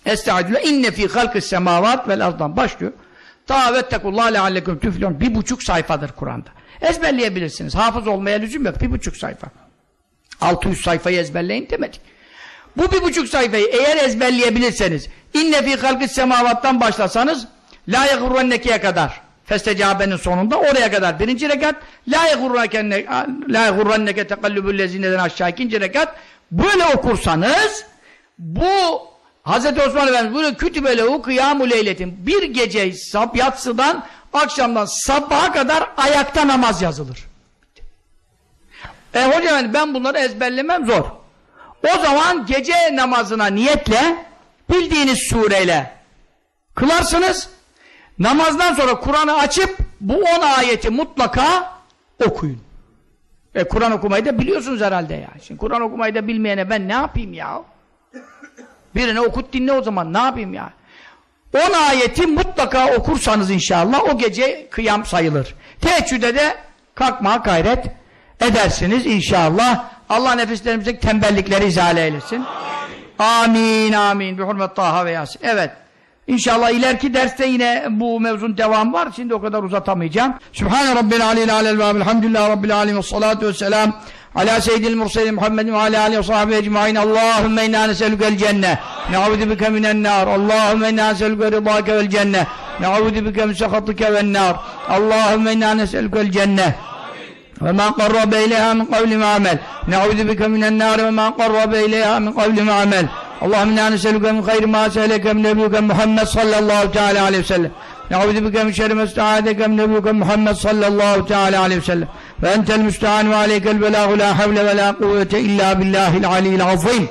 Estağfirullah inne fî halkı semavat vel ardan başlıyor. Ta vettekullah leallekum tüflün. Bir buçuk sayfadır Kur'an'da. Ezberleyebilirsiniz. Hafız olmaya lüzum yok. Bir buçuk sayfa. 600 sayfayı ezberleyin demedik. Bu bir buçuk sayfayı eğer ezberleyebilirseniz inne fî halkı semavattan başlasanız la yegurrenneke'ye kadar festecabenin sonunda oraya kadar birinci rekat la yegurrenneke tekallübül lezineden aşağı ikinci rekat böyle okursanız bu Hz. Osman Efendimiz böyle kütübele kıyamu leyletin bir gece yatsıdan akşamdan sabaha kadar ayakta namaz yazılır. E hocam ben bunları ezberlemem zor. O zaman gece namazına niyetle bildiğiniz sureyle kılarsınız. Namazdan sonra Kur'an'ı açıp bu on ayeti mutlaka okuyun. E Kur'an okumayı da biliyorsunuz herhalde ya. Şimdi Kur'an okumayı da bilmeyene ben ne yapayım ya? Birine okut dinle o zaman ne yapayım ya? On ayeti mutlaka okursanız inşallah o gece kıyam sayılır. Teheccüde de kalkmaya gayret edersiniz inşallah. Allah nefislerimizdeki tembellikleri izale eylesin. Amin amin. Bi hurmet Taha ve Yasin. Evet. İnşallah ileriki derste yine bu mevzun devam var. Şimdi o kadar uzatamayacağım. Sübhane Rabbil aleyhi alel ve elhamdülillah Rabbil alemin ve salatu ve selam ala seyyidil murseli Muhammedin ve ala alihi ve sahibi ecmain. Allahümme inna neselükel cenne. Ne'udu bike minen nar. Allahümme inna neselüke rıdâke vel cenne. Ne'udu bike min sehatike vel nar. Allahümme inna neselükel cenne. Ve ma qarrabe ileyha min kavli ve amel. Ne'udu bike minen nar ve ma qarrabe ileyha min kavli ve amel. Allahümme inna neselüke min hayri ma seheleke min nebiyüke Muhammed sallallahu teala aleyhi ve sellem. Ne'udu bike min şerri mestaadeke min nebiyüke Muhammed sallallahu teala aleyhi ve sellem. فأنت المستعان وعليك البلاغ لا حول ولا قوة إلا بالله العلي العظيم.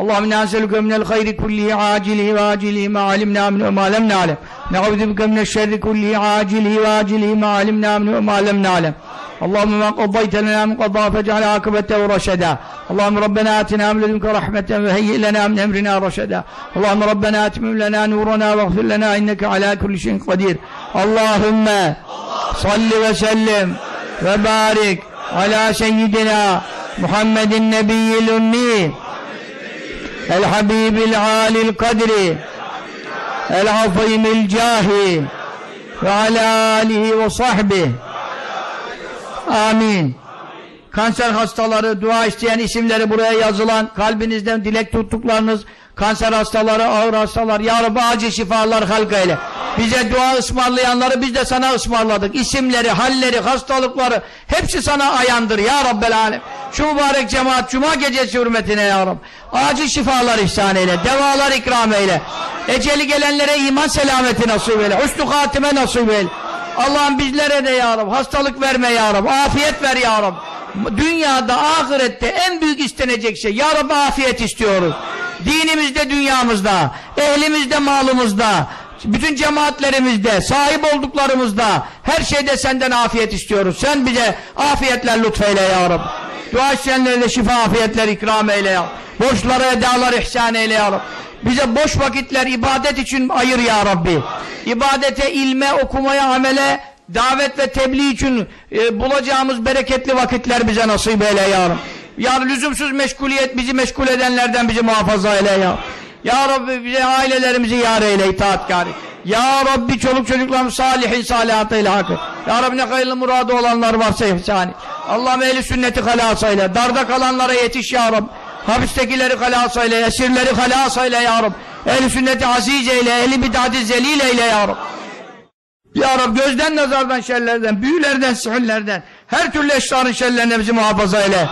اللهم إنا نسألك من الخير كله عاجله وآجله ما علمنا منه وما لم نعلم. نعوذ بك من الشر كله عاجله وآجله ما علمنا منه وما لم نعلم. اللهم ما قضيت لنا من قضاء فاجعل عاقبته رشدا. اللهم ربنا آتنا من لدنك رحمة وهيئ لنا من أمرنا رشدا. اللهم ربنا أتمم لنا نورنا واغفر لنا إنك على كل شيء قدير. اللهم صل وسلم. ve barik ala seyyidina Muhammedin nebiyyil ümmi el habibil alil kadri. El afimil cahi. Ve ala alihi ve sahbihi. Amin. Kanser hastaları, dua isteyen isimleri buraya yazılan, kalbinizden dilek tuttuklarınız, kanser hastaları, ağır hastalar, Ya Rabbi acil şifalar halka eyle. Bize dua ısmarlayanları biz de sana ısmarladık. İsimleri, halleri, hastalıkları hepsi sana ayandır Ya Rabbel Alem. Şu mübarek cemaat Cuma gecesi hürmetine Ya Rabbi. Acil şifalar ihsan eyle, devalar ikram eyle. Eceli gelenlere iman selameti nasip eyle. Hüsnü hatime nasip eyle. Allah'ım bizlere de ya Rabbi hastalık verme ya Rabbi, afiyet ver ya Rabbi. Dünyada, ahirette en büyük istenecek şey. Ya Rabbi afiyet istiyoruz. Dinimizde, dünyamızda, ehlimizde, malımızda, bütün cemaatlerimizde, sahip olduklarımızda, her şeyde senden afiyet istiyoruz. Sen bize afiyetler lütfeyle ya Rabbi. Dua isteyenlere de şifa afiyetler ikram eyle ya Rabbi. Boşlara edalar ihsan eyle ya Rabbi. Bize boş vakitler ibadet için ayır ya Rabbi. İbadete, ilme, okumaya, amele, davet ve tebliğ için e, bulacağımız bereketli vakitler bize nasip eyle ya Rabbi. Ya lüzumsuz meşguliyet bizi meşgul edenlerden bizi muhafaza eyle ya. Ya Rabbi bize ailelerimizi yar eyle itaatkari. Ya Rabbi çoluk çocuklarımız salihin salihatıyla hakkı. Ya Rabbi ne hayırlı muradı olanlar varsa ihsani. Allah'ım ehli sünneti halas eyle. Darda kalanlara yetiş ya Rab. Hapistekileri halas eyle. Esirleri halas eyle ya Rab. Ehli sünneti aziz eyle. Ehli bid'ati zelil eyle ya Rab. Ya Rab gözden nazardan şerlerden, büyülerden, sihirlerden, her türlü eşrarın şerlerine bizi muhafaza eyle.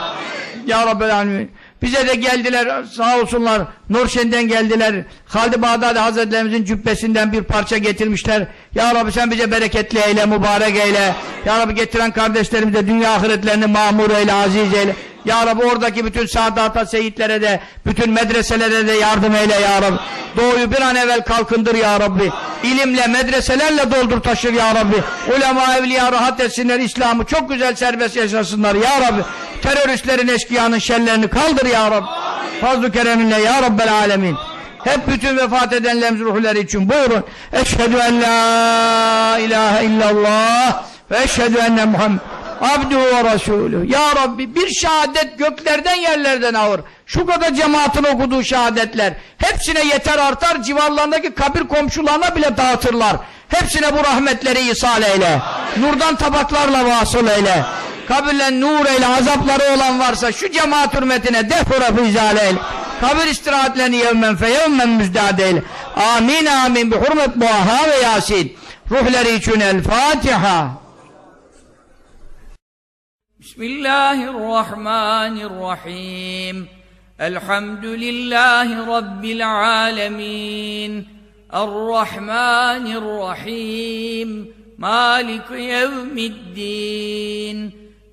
Ya Rabbel Alemin. Bize de geldiler sağ olsunlar. Nurşen'den geldiler. Halid Bağdadi Hazretlerimizin cübbesinden bir parça getirmişler. Ya Rabbi sen bize bereketli eyle, mübarek eyle. Ya Rabbi getiren kardeşlerimize dünya ahiretlerini mamur eyle, aziz eyle. Ya Rabbi oradaki bütün saadata, seyitlere de, bütün medreselere de yardım eyle Ya Rabbi. Doğuyu bir an evvel kalkındır Ya Rabbi. İlimle, medreselerle doldur taşır Ya Rabbi. Ulema, evliya rahat etsinler, İslam'ı çok güzel serbest yaşasınlar Ya Rabbi. Teröristlerin, eşkıyanın şerlerini kaldır Ya Rabbi. Fazl-ı kereminle Ya Rabbel alemin. Hep bütün vefat edenlerimiz ruhları için buyurun. Eşhedü en la ilahe illallah ve eşhedü enne Muhammed abduhu ve resulü. Ya Rabbi bir şehadet göklerden yerlerden ağır. Şu kadar cemaatin okuduğu şehadetler. Hepsine yeter artar civarlarındaki kabir komşularına bile dağıtırlar. Hepsine bu rahmetleri isal eyle. Nurdan tabaklarla vasıl eyle kabirlen nur eyle, azapları olan varsa şu cemaat hürmetine defura fizale eyle. Kabir istirahatlerini yevmen fe yevmen müzdade eyle. Amin amin bi hurmet Buaha ve Yasin. Ruhları için el Fatiha. Bismillahirrahmanirrahim. Elhamdülillahi Rabbil alemin. Errahmanirrahim. Malik yevmiddin.